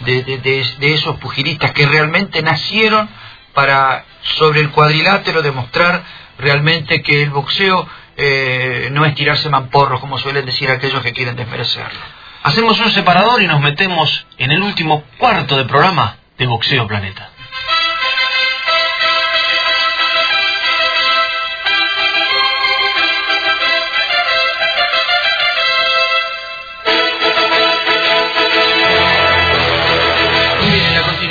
de, de- de- de esos pugilistas que realmente nacieron para sobre el cuadrilátero demostrar realmente que el boxeo eh, no es tirarse mamporros como suelen decir aquellos que quieren desmerecerlo. Hacemos un separador y nos metemos en el último cuarto de programa de Boxeo Planeta.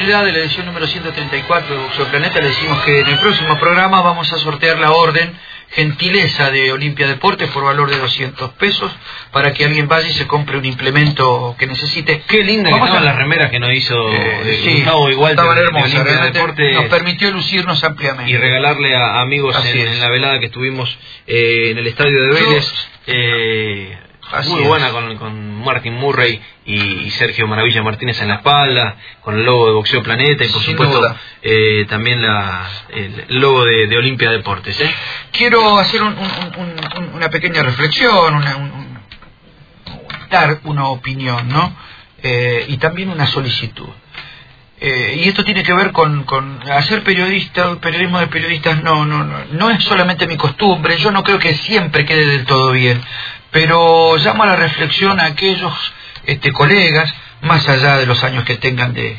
De la edición número 134 de Boxeo Planeta le decimos que en el próximo programa vamos a sortear la orden gentileza de Olimpia Deportes por valor de 200 pesos para que alguien vaya y se compre un implemento que necesite. Qué linda que estaban a- las remeras que nos hizo Eh, eh, sí, Gustavo igual estaban de, Deportes. Nos permitió lucirnos ampliamente. y regalarle a amigos en la velada que estuvimos eh, en el estadio de Vélez. eh, Así muy es. buena con, con Martin Murray y, y Sergio Maravilla Martínez en la espalda, con el logo de Boxeo Planeta y por Sin supuesto eh, también la, el, logo de, de Olimpia Deportes. ¿eh? Quiero hacer un- un- un- un- una pequeña reflexión, una- un- un- dar una opinión, ¿no? Eh, y también una solicitud. Eh, y esto tiene que ver con, con hacer periodista, periodismo de periodistas no, no, no, no es solamente mi costumbre, yo no creo que siempre quede del todo bien, pero llamo a la reflexión a aquellos este, colegas, más allá de los años que tengan de,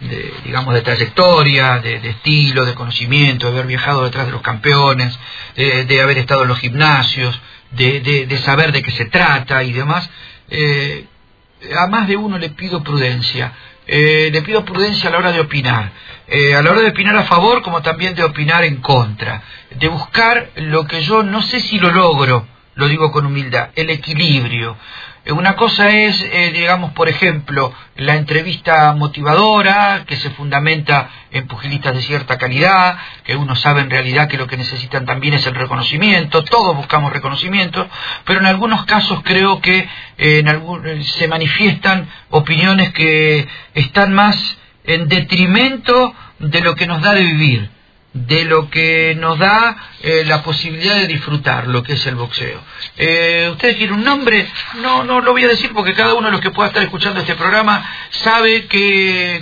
de, digamos, de trayectoria, de, estilo, de conocimiento, de haber viajado detrás de los campeones, de, haber estado en los gimnasios, de saber de qué se trata y demás, eh, a más de uno le pido prudencia. Eh, le pido prudencia a la hora de opinar. Eh, a la hora de opinar a favor como también de opinar en contra. De buscar lo que yo no sé si lo logro, lo digo con humildad, el equilibrio. Eh, Una cosa es, eh, digamos, por ejemplo, la entrevista motivadora, que se fundamenta en pugilistas de cierta calidad, que uno sabe en realidad que lo que necesitan también es el reconocimiento, todos buscamos reconocimiento, pero en algunos casos creo que eh, en algún- se manifiestan opiniones que están más en detrimento de lo que nos da de vivir de lo que nos da eh, la posibilidad de disfrutar lo que es el boxeo. Eh, ¿Ustedes quieren un nombre? No, no lo voy a decir porque cada uno de los que pueda estar escuchando este programa sabe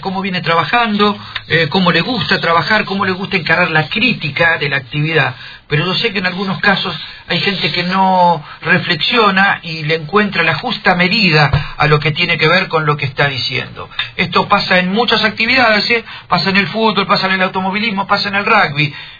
cómo viene trabajando, eh, cómo le gusta trabajar, cómo le gusta encarar la crítica de la actividad. Pero yo sé que en algunos casos hay gente que no reflexiona y le encuentra la justa medida a lo que tiene que ver con lo que está diciendo. Esto pasa en muchas actividades, ¿eh? pasa en el fútbol, pasa en el automovilismo, pasa en el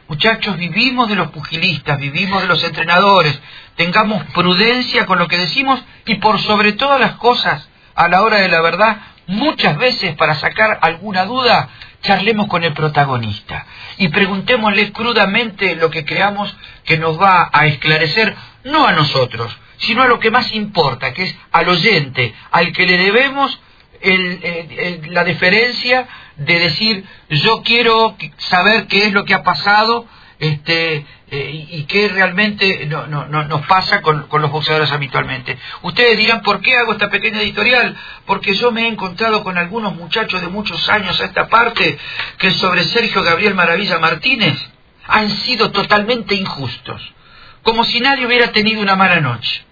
Muchachos, vivimos de los pugilistas, vivimos de los entrenadores. Tengamos prudencia con lo que decimos y por sobre todas las cosas, a la hora de la verdad, muchas veces para sacar alguna duda, charlemos con el protagonista y preguntémosle crudamente lo que creamos que nos va a esclarecer, no a nosotros, sino a lo que más importa, que es al oyente, al que le debemos la deferencia de decir yo quiero saber qué es lo que ha pasado este, eh, y, qué realmente no, no, nos pasa con, con, los boxeadores habitualmente. Ustedes dirán, ¿por qué hago esta pequeña editorial? Porque yo me he encontrado con algunos muchachos de muchos años a esta parte que sobre Sergio Gabriel Maravilla Martínez han sido totalmente injustos, como si nadie hubiera tenido una mala noche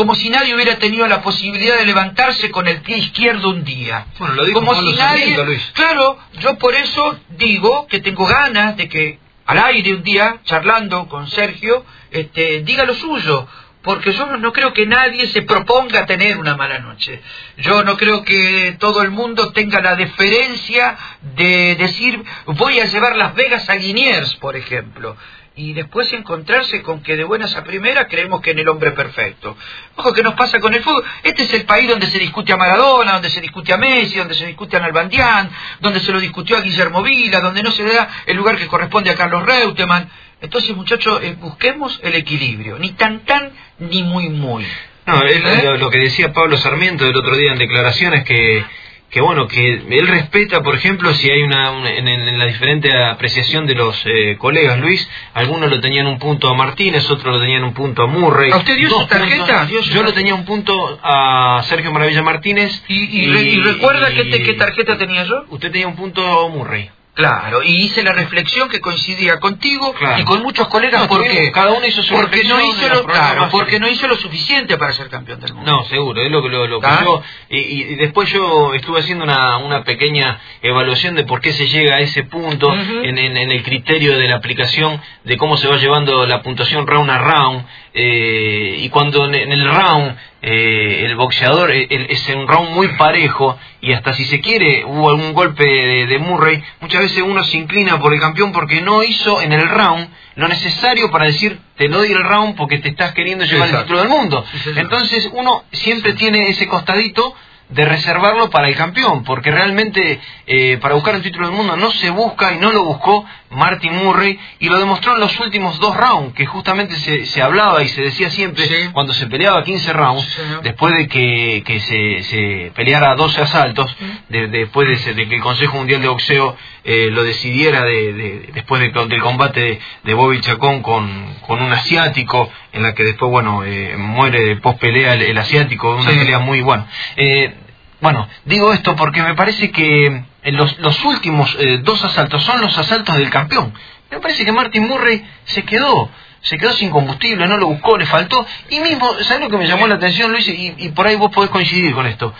como si nadie hubiera tenido la posibilidad de levantarse con el pie izquierdo un día. Bueno, lo digo como si nadie, claro, yo por eso digo que tengo ganas de que al aire un día, charlando con Sergio, este, diga lo suyo, porque yo no creo que nadie se proponga tener una mala noche. Yo no creo que todo el mundo tenga la deferencia de decir voy a llevar Las Vegas a Guiniers, por ejemplo y después encontrarse con que de buenas a primeras creemos que en el hombre perfecto. Ojo, ¿qué nos pasa con el fútbol? Este es el país donde se discute a Maradona, donde se discute a Messi, donde se discute a Nalbandián, donde se lo discutió a Guillermo Vila, donde no se le da el lugar que corresponde a Carlos Reutemann. Entonces, muchachos, eh, busquemos el equilibrio, ni tan tan ni muy muy. No, es ¿Eh? lo que decía Pablo Sarmiento el otro día en declaraciones que que bueno, que él respeta, por ejemplo, si hay una, en, la diferente apreciación de los eh, colegas, Luis, algunos lo tenían un punto a Martínez, otros lo tenían un punto a Murray. ¿A usted dio su tarjeta? yo lo tenía un punto a Sergio Maravilla Martínez. ¿Y, y, recuerda qué, qué tarjeta tenía yo? Usted tenía un punto a Murray. Claro, y hice la reflexión que coincidía contigo y con muchos colegas porque cada uno hizo su porque no hizo lo, claro, porque no hizo lo suficiente para ser campeón del mundo. No, seguro, es lo que lo, que yo y, después yo estuve haciendo una, una pequeña evaluación de por qué se llega a ese punto en, en, el criterio de la aplicación de cómo se va llevando la puntuación round a round eh, y cuando en, el round eh, el boxeador eh, es un round muy parejo y hasta si se quiere hubo algún golpe de, Murray, muchas veces uno se inclina por el campeón porque no hizo en el round lo necesario para decir te doy el round porque te estás queriendo llevar el título del mundo. Entonces uno siempre tiene ese costadito de reservarlo para el campeón, porque realmente eh, para buscar un título del mundo no se busca y no lo buscó Martin Murray y lo demostró en los últimos dos rounds, que justamente se, se hablaba y se decía siempre cuando se peleaba 15 rounds, después de que, que se, se, peleara 12 asaltos, después de, de, que el Consejo Mundial de Boxeo eh, lo decidiera de, después del combate de, Bobby Chacón con, con un asiático, en la que después, bueno, eh, muere de post pelea el, asiático, una pelea muy buena. Eh, bueno, digo esto porque me parece que los, los últimos eh, dos asaltos son los asaltos del campeón. Me parece que Martin Murray se quedó, se quedó sin combustible, no lo buscó, le faltó. Y mismo, ¿sabes lo que me llamó la atención, Luis? Y, por ahí vos podés coincidir con esto.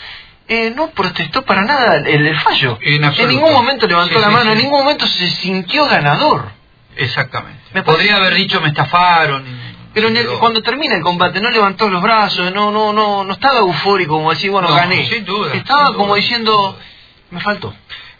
Eh, no protestó para nada el, fallo. En, ningún momento levantó la mano, en ningún momento se sintió ganador. Exactamente. Me Podría haber dicho me estafaron. Pero cuando termina el combate no levantó los brazos, no no no no estaba eufórico como decir, bueno, gané. Sin duda. Estaba como diciendo, me faltó.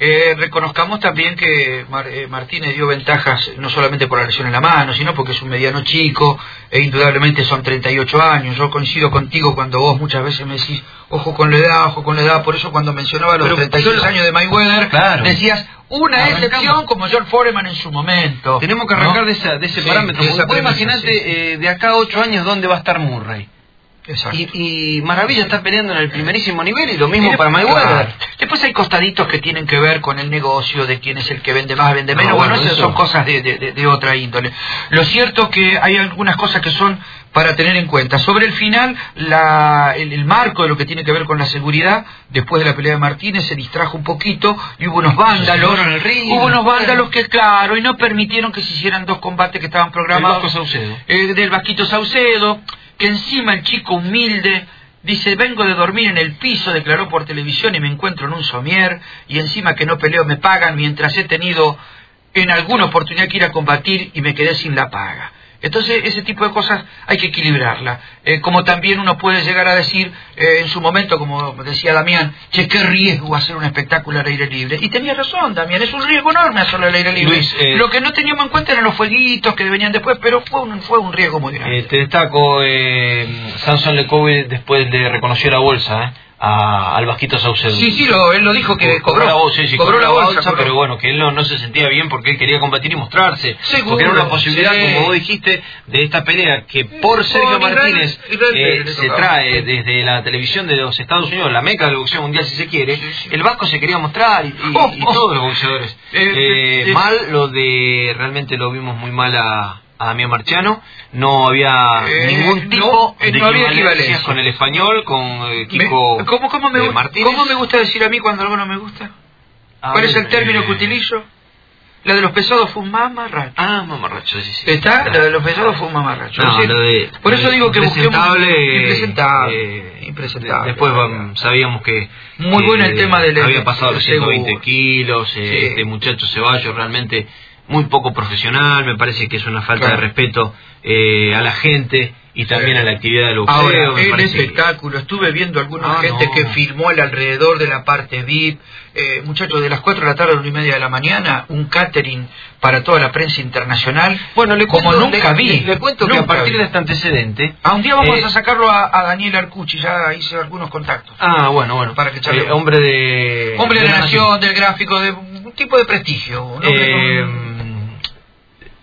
Eh, reconozcamos también que eh, Martínez dio ventajas no solamente por la lesión en la mano, sino porque es un mediano chico e indudablemente son 38 años. Yo coincido contigo cuando vos muchas veces me decís, ojo con la edad, ojo con la edad. Por eso cuando mencionaba los 36 años de Mayweather, decías una excepción como George Foreman en su momento. Tenemos que arrancar de, ese parámetro. Imagínate eh, de acá a 8 años dónde va a estar Murray. Y, y Maravilla está peleando en el primerísimo nivel y lo mismo Y para Mayweather. claro. Después hay costaditos que tienen que ver con el negocio, de quién es el que vende más, vende Ah, menos. bueno, bueno, esas eso. son cosas de, de- otra índole. Lo cierto que hay algunas cosas que son para tener en cuenta. Sobre el final, la- el, el marco de lo que tiene que ver con la seguridad, después de la pelea de Martínez, se distrajo un poquito y hubo unos vándalos. ring. Hubo unos vándalos que, claro, y no permitieron que se hicieran dos combates que estaban programados. Vasco Saucedo. Eh, del Vasquito Saucedo, que encima el chico humilde dice, vengo de dormir en el piso, declaró por televisión y me encuentro en un somier, y encima que no peleo me pagan mientras he tenido en alguna oportunidad que ir a combatir y me quedé sin la paga. Entonces, ese tipo de cosas hay que equilibrarla. Eh, como también uno puede llegar a decir, eh, en su momento, como decía Damián, che, qué riesgo hacer un espectáculo al aire libre. Y tenía razón, Damián, es un riesgo enorme hacerlo al aire libre. Luis, eh, Lo que no teníamos en cuenta eran los fueguitos que venían después, pero fue un, fue un riesgo muy grande. Eh, te destaco, eh, Samson Lecobe después le reconoció la bolsa eh, a- al Vasquito Saucedo. Sí, sí, lo, él lo dijo que cobró, la bolsa, sí, sí, cobró la bolsa, cobró. pero bueno, que él no, no se sentía bien porque él quería combatir y mostrarse. Seguro, porque era una posibilidad, sí. como vos dijiste, de esta pelea que por Sergio Israel- Martínez Israel eh, se trae desde la televisión de los Estados Unidos, la meca del boxeo mundial si se quiere, el Vasco se quería mostrar y, y- Oh, y oh. todos los boxeadores. Eh, eh, mal lo de, realmente lo vimos muy mal a, a Damián Marchiano, no había Eh, ningún no, tipo eh, de no había equivalencias equivalencia. con el español, con eh, Me- Kiko ¿cómo, cómo, me, eh, Martínez. cómo me gusta decir a mí cuando algo no me gusta? A ¿Cuál ver, es el término eh, que utilizo? La de los pesados fue un mamarracho. Ah, mamarracho, sí, sí. ¿Está? Claro. La de los pesados fue un mamarracho. No, Sí. lo de- Por eso digo que impresentable, impresentable, eh, impresentable. de- Después vam- sabíamos que Muy bueno el tema del- había pasado los del 120 seguro. kilos, eh, Sí. este muchacho Ceballos realmente muy poco profesional, me parece que es una falta Claro. de respeto eh, a la gente y también a la actividad del boxeo. Ahora, el parece espectáculo, estuve viendo alguna Ah, gente no. que filmó el alrededor de la parte VIP, eh, muchachos, de las 4 de la tarde a la 1 y media de la mañana, un catering para toda la prensa internacional, Bueno, le como cuento, nunca le- vi. Le, le cuento que a partir vi. de este antecedente. Ah, un día vamos eh, a sacarlo a, a Daniel Arcucci, ya hice algunos contactos. Ah, bueno, bueno. Para que. Eh, hombre de. Hombre de la nación, del gráfico, de un tipo de prestigio. un hombre Eh, con-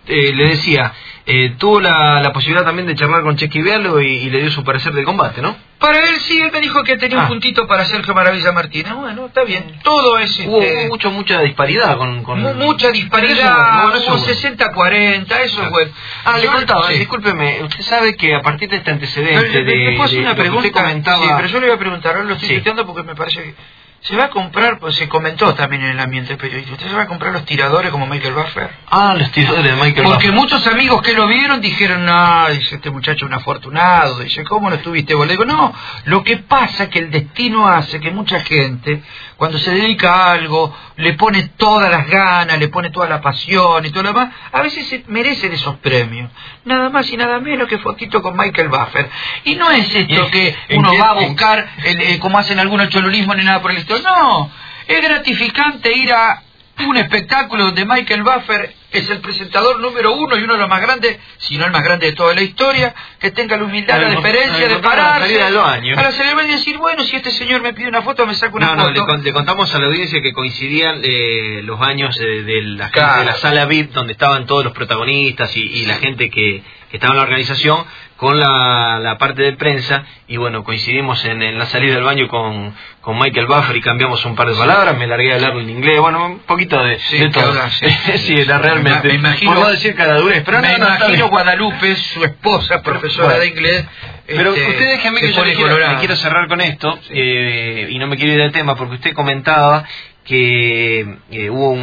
eh, le decía, eh, tuvo la, la posibilidad también de charlar con Chequi Vialo y, y le dio su parecer del combate, ¿no? Para él sí, él me dijo que tenía Ah. un puntito para Sergio Maravilla Martínez. Bueno, está bien. Todo es... Hubo, este, hubo mucho, mucha disparidad con... con- mu- mucha disparidad, hubo es bueno. 60-40, eso es bueno. Ah, le contaba, sí. discúlpeme, usted sabe que a partir de este Pero, antecedente ¿le- de, le de una lo que pregunta? usted comentaba... Sí, pero yo le voy a preguntar, ahora lo estoy Sí. porque me parece que se va a comprar, pues se comentó también en el ambiente periodístico, ¿usted se va a comprar los tiradores como Michael Buffer? Ah, los tiradores de Michael Porque Buffer. muchos amigos que lo vieron dijeron, no, dice este muchacho un afortunado, dice, ¿cómo no estuviste vos? Le digo, no, lo que pasa es que el destino hace que mucha gente, cuando se dedica a algo, le pone todas las ganas, le pone toda la pasión y todo lo demás, a veces se merecen esos premios. Nada más y nada menos que fotito con Michael Buffer. Y no es esto ¿Y que uno va a buscar, el, eh, como hacen algunos cholulismo ni nada por el estilo. No, es gratificante ir a un espectáculo donde Michael Buffer es el presentador número uno y uno de los más grandes, si no el más grande de toda la historia, que tenga la humildad, la ver, deferencia a ver, de pararse salida del baño. a la celebrar y decir, bueno, si este señor me pide una foto, me saco una No, no, foto. le, con- le contamos a la audiencia que coincidían eh, los baños eh, de la gente Claro. de la sala VIP donde estaban todos los protagonistas y, y la gente que, que estaba en la organización con la, la parte de prensa y bueno, coincidimos en, en la salida del baño con, con Michael Buffer y cambiamos un par de palabras, me largué a hablarlo en inglés, bueno, un poquito de, Sí, de todo. sí. sí, era realmente, Me imagino- no decir cada durez, pero me no, imagino. Guadalupe, su esposa, profesora Bueno. de inglés. Pero este, usted déjeme que yo le quiero, le quiero cerrar con esto, eh, y no me quiero ir del tema, porque usted comentaba que eh, hubo un-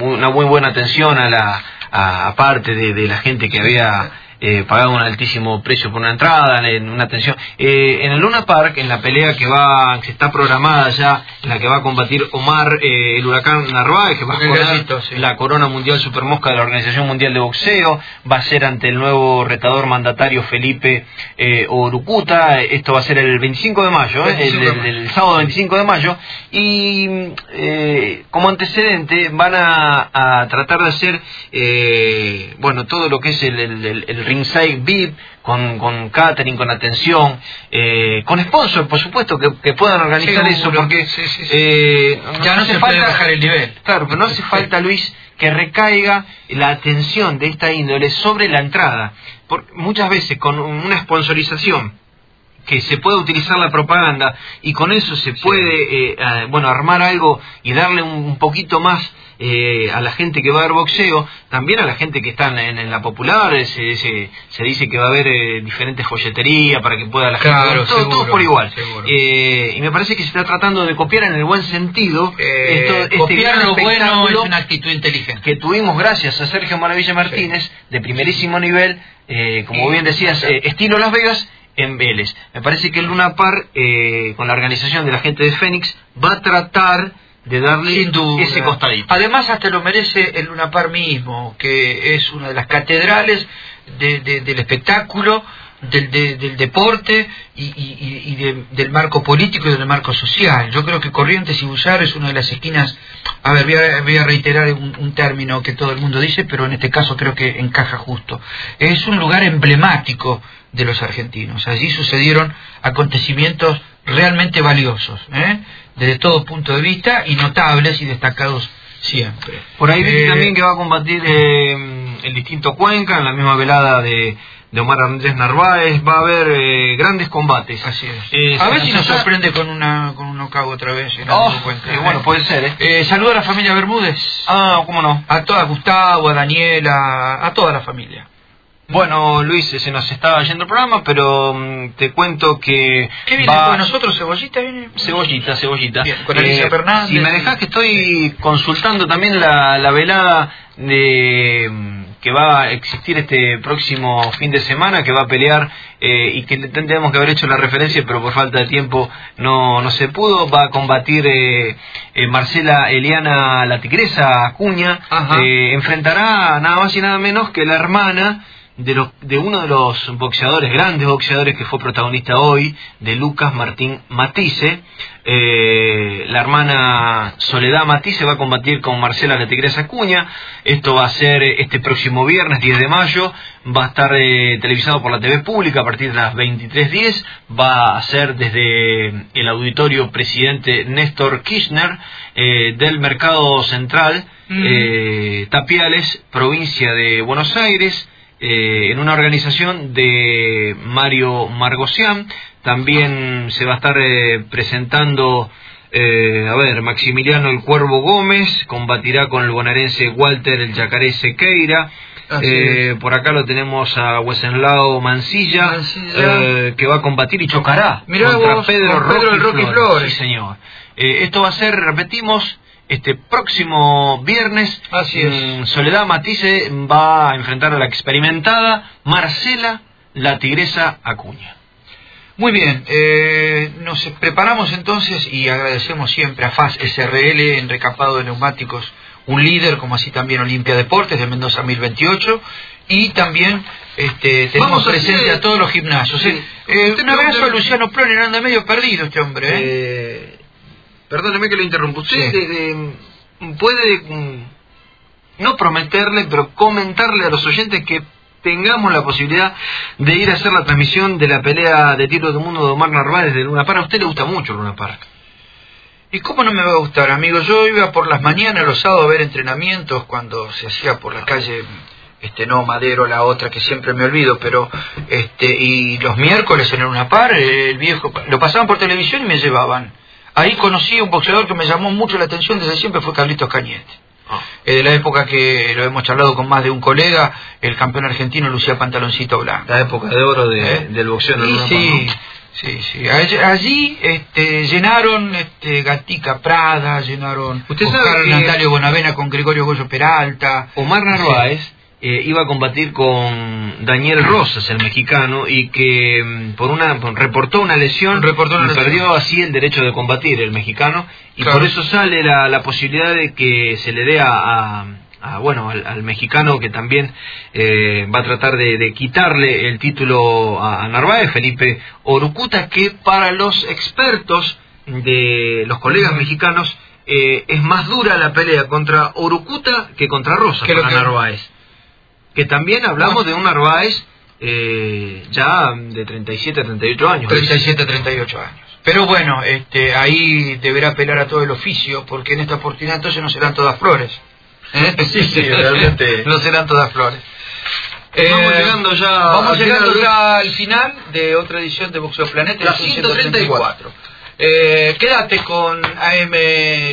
un- una muy buena atención a la a, aparte de, de la gente que había eh, pagado un altísimo precio por una entrada, en una atención. Eh, en el Luna Park, en la pelea que va que está programada ya, en la que va a combatir Omar, eh, el huracán Narváez, que va a sí. la corona mundial supermosca de la Organización Mundial de Boxeo, va a ser ante el nuevo retador mandatario Felipe eh, Orucuta, esto va a ser el 25 de mayo, ¿eh? 25 el, de el- mayo. el sábado 25 de mayo, y eh, como antecedente van a, a tratar de hacer, eh, bueno, todo lo que es el- el ringside VIP, con, con catering, con atención, eh, con sponsor, por supuesto, que, que puedan organizar eso, porque Sí, sí, sí. eh, Ya no hace se puede bajar el nivel. Claro, pero no hace falta, Luis, que recaiga la atención de esta índole sobre la entrada. Por, muchas veces con una sponsorización que se puede utilizar la propaganda y con eso se puede, eh, ah, bueno, armar algo y darle un, un poquito más eh, a la gente que va a ver boxeo, también a la gente que está en, en la popular, se, se, se dice que va a haber eh, diferentes folleterías para que pueda la gente Claro, ver, todo, seguro, todo por igual. Eh, y me parece que se está tratando de copiar en el buen sentido Eh, esto- este copiar gran lo bueno es una actitud inteligente. que tuvimos gracias a Sergio Maravilla Martínez, de primerísimo nivel, eh, como bien decías, estilo Las Vegas, en Vélez. Me parece que el Luna Par, eh, con la organización de la gente de Fénix, va a tratar de darle ese costadito. Además, hasta lo merece el Lunapar mismo, que es una de las catedrales de- de- del espectáculo, del, de- del deporte y, y- y- y de- del marco político y del marco social. Yo creo que Corrientes y Bullar es una de las esquinas. A ver, voy a, voy a reiterar un, un término que todo el mundo dice, pero en este caso creo que encaja justo. Es un lugar emblemático de los argentinos. Allí sucedieron acontecimientos realmente valiosos, ¿eh? Desde todo punto de vista y notables y destacados siempre. Por ahí vi Eh, también que va a combatir eh, el distinto Cuenca en la misma velada de, de Omar Andrés Narváez. Va a haber eh, grandes combates. Así es. Eh, a ver si nos sorprende con una con un knockout otra vez. en Oh, Cuenca, eh, ¿eh? bueno, puede ser, ¿eh? Eh, saludo a la familia Bermúdez. Ah, cómo no. A toda Gustavo, a Daniela, a toda la familia. Bueno, Luis, se nos estaba yendo el programa, pero mm, te cuento que ¿Qué viene va... con nosotros? ¿Cebollita viene? Cebollita, cebollita. Bien, con Alicia Fernández. Si me dejás que estoy consultando también la, la velada de mm, que va a existir este próximo fin de semana, que va a pelear eh, y que tendríamos que haber hecho la referencia, pero por falta de tiempo no, no se pudo. Va a combatir eh, eh, Marcela Eliana La Tigresa Acuña. Eh, enfrentará nada más y nada menos que la hermana de, los, de uno de los boxeadores, grandes boxeadores que fue protagonista hoy, de Lucas Martín Matisse. Eh, la hermana Soledad Matisse va a combatir con Marcela La Tigresa Acuña. Esto va a ser eh, este próximo viernes 10 de mayo. Va a estar eh, televisado por la TV pública a partir de las 23.10. Va a ser desde el auditorio presidente Néstor Kirchner eh, del Mercado Central, Mm. Tapiales, provincia de Buenos Aires eh, en una organización de Mario Margosian. También se va a estar eh, presentando, eh, a ver, Maximiliano el Cuervo Gómez, combatirá con el bonaerense Walter el Yacaré Sequeira. Eh, por acá lo tenemos a Wesenlao Mancilla, Mancilla. eh, que va a combatir y chocará Mirá contra vos, Pedro, con Pedro el Rocky Rocky Flores. Sí, señor. Eh, esto va a ser, repetimos, este próximo viernes. Así es. mm, Soledad Matisse va a enfrentar a la experimentada Marcela la Tigresa Acuña. Muy bien, eh, nos preparamos entonces y agradecemos siempre a FAS SRL en recapado de neumáticos, un líder como así también Olimpia Deportes de Mendoza 1028 y también este, tenemos Vamos a presente hacer- a todos los gimnasios. Sí. ¿eh? Eh, Usted un abrazo a Luciano Ploner, anda medio perdido este hombre. ¿eh? Eh, perdóneme que lo interrumpa. Usted Sí. de- de- puede mm, no prometerle, pero comentarle a los oyentes que tengamos la posibilidad de ir a hacer la transmisión de la pelea de título del mundo de Omar Narváez de Luna Par. A usted le gusta mucho Luna Par. ¿Y cómo no me va a gustar, amigo? Yo iba por las mañanas, los sábados, a ver entrenamientos cuando se hacía por la calle, este, no, Madero, la otra, que siempre me olvido, pero, este, y los miércoles en una par, eh, el viejo, lo pasaban por televisión y me llevaban. Ahí conocí a un boxeador que me llamó mucho la atención desde siempre, fue Carlitos Cañete. Eh, de la época que lo hemos charlado con más de un colega, el campeón argentino lucía pantaloncito blanco. La época de oro de- ¿Eh? del boxeo en Luna sí, sí, sí. Allí, allí, este, llenaron este, Gatica Prada, llenaron Usted Oscar sabe que- Natalio Bonavena con Gregorio Goyo Peralta. Omar Narváez eh, iba a combatir con Daniel Rosas, el mexicano, y que mm, por una por- reportó una lesión Reportó una y lesión. perdió así el derecho de combatir, el mexicano, y Claro. por eso sale la, la posibilidad de que se le dé a, a- a, bueno al, al mexicano que también eh, va a tratar de, de quitarle el título a, a Narváez, Felipe Orucuta, que para los expertos de los colegas mexicanos eh, es más dura la pelea contra Orucuta que contra Rosas Que para que- Narváez. Que también hablamos de un Narváez eh, ya de 37 a 38 años. 37, 38 años. Pero bueno, este, ahí deberá apelar a todo el oficio, porque en esta oportunidad entonces no serán todas flores. ¿Eh? Sí, sí, realmente. no serán todas flores. Eh, Vamos llegando ya Vamos al llegando final. ya al final de otra edición de Boxeo Planeta, La edición 134. Eh, quédate con AM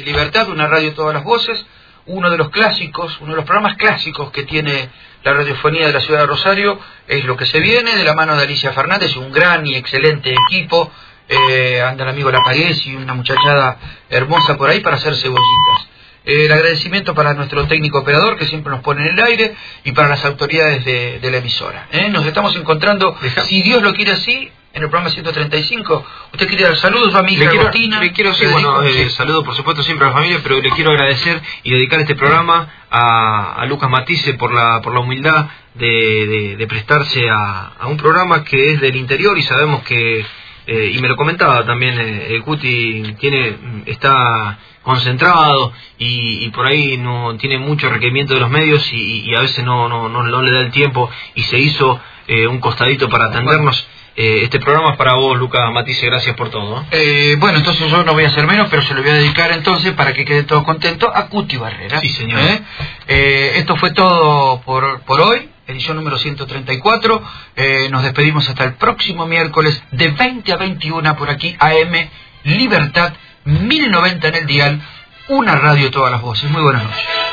Libertad, una radio de todas las voces, uno de los clásicos, uno de los programas clásicos que tiene la radiofonía de la ciudad de Rosario, es lo que se viene de la mano de Alicia Fernández, un gran y excelente equipo, eh, anda el amigo Lapagués y una muchachada hermosa por ahí para hacer cebollitas. Eh, el agradecimiento para nuestro técnico operador que siempre nos pone en el aire y para las autoridades de, de la emisora. ¿eh? Nos estamos encontrando, si Dios lo quiere así, en el programa 135. ¿Usted quiere dar saludos a mi hija Le quiero, Agostina? le quiero sí, bueno, eh, saludo por supuesto siempre a la familia, pero le quiero agradecer y dedicar este programa a, a Lucas Matisse por la, por la humildad de, de- de prestarse a, a un programa que es del interior y sabemos que, eh, y me lo comentaba también, eh, el Cuti tiene, mm, está concentrado y, y por ahí no tiene mucho requerimiento de los medios y, y a veces no, no, no, no le da el tiempo y se hizo eh, un costadito para atendernos. Eh, este programa es para vos, Lucas Matisse, gracias por todo. ¿eh? Bueno, entonces yo no voy a hacer menos, pero se lo voy a dedicar entonces para que quede todo contento a Cuti Barrera. Sí, señor. ¿Eh? Eh, esto fue todo por, por hoy, edición número 134. Eh, nos despedimos hasta el próximo miércoles de 20 a 21 por aquí, AM Libertad 1090 en el dial, una radio todas las voces. Muy buenas noches.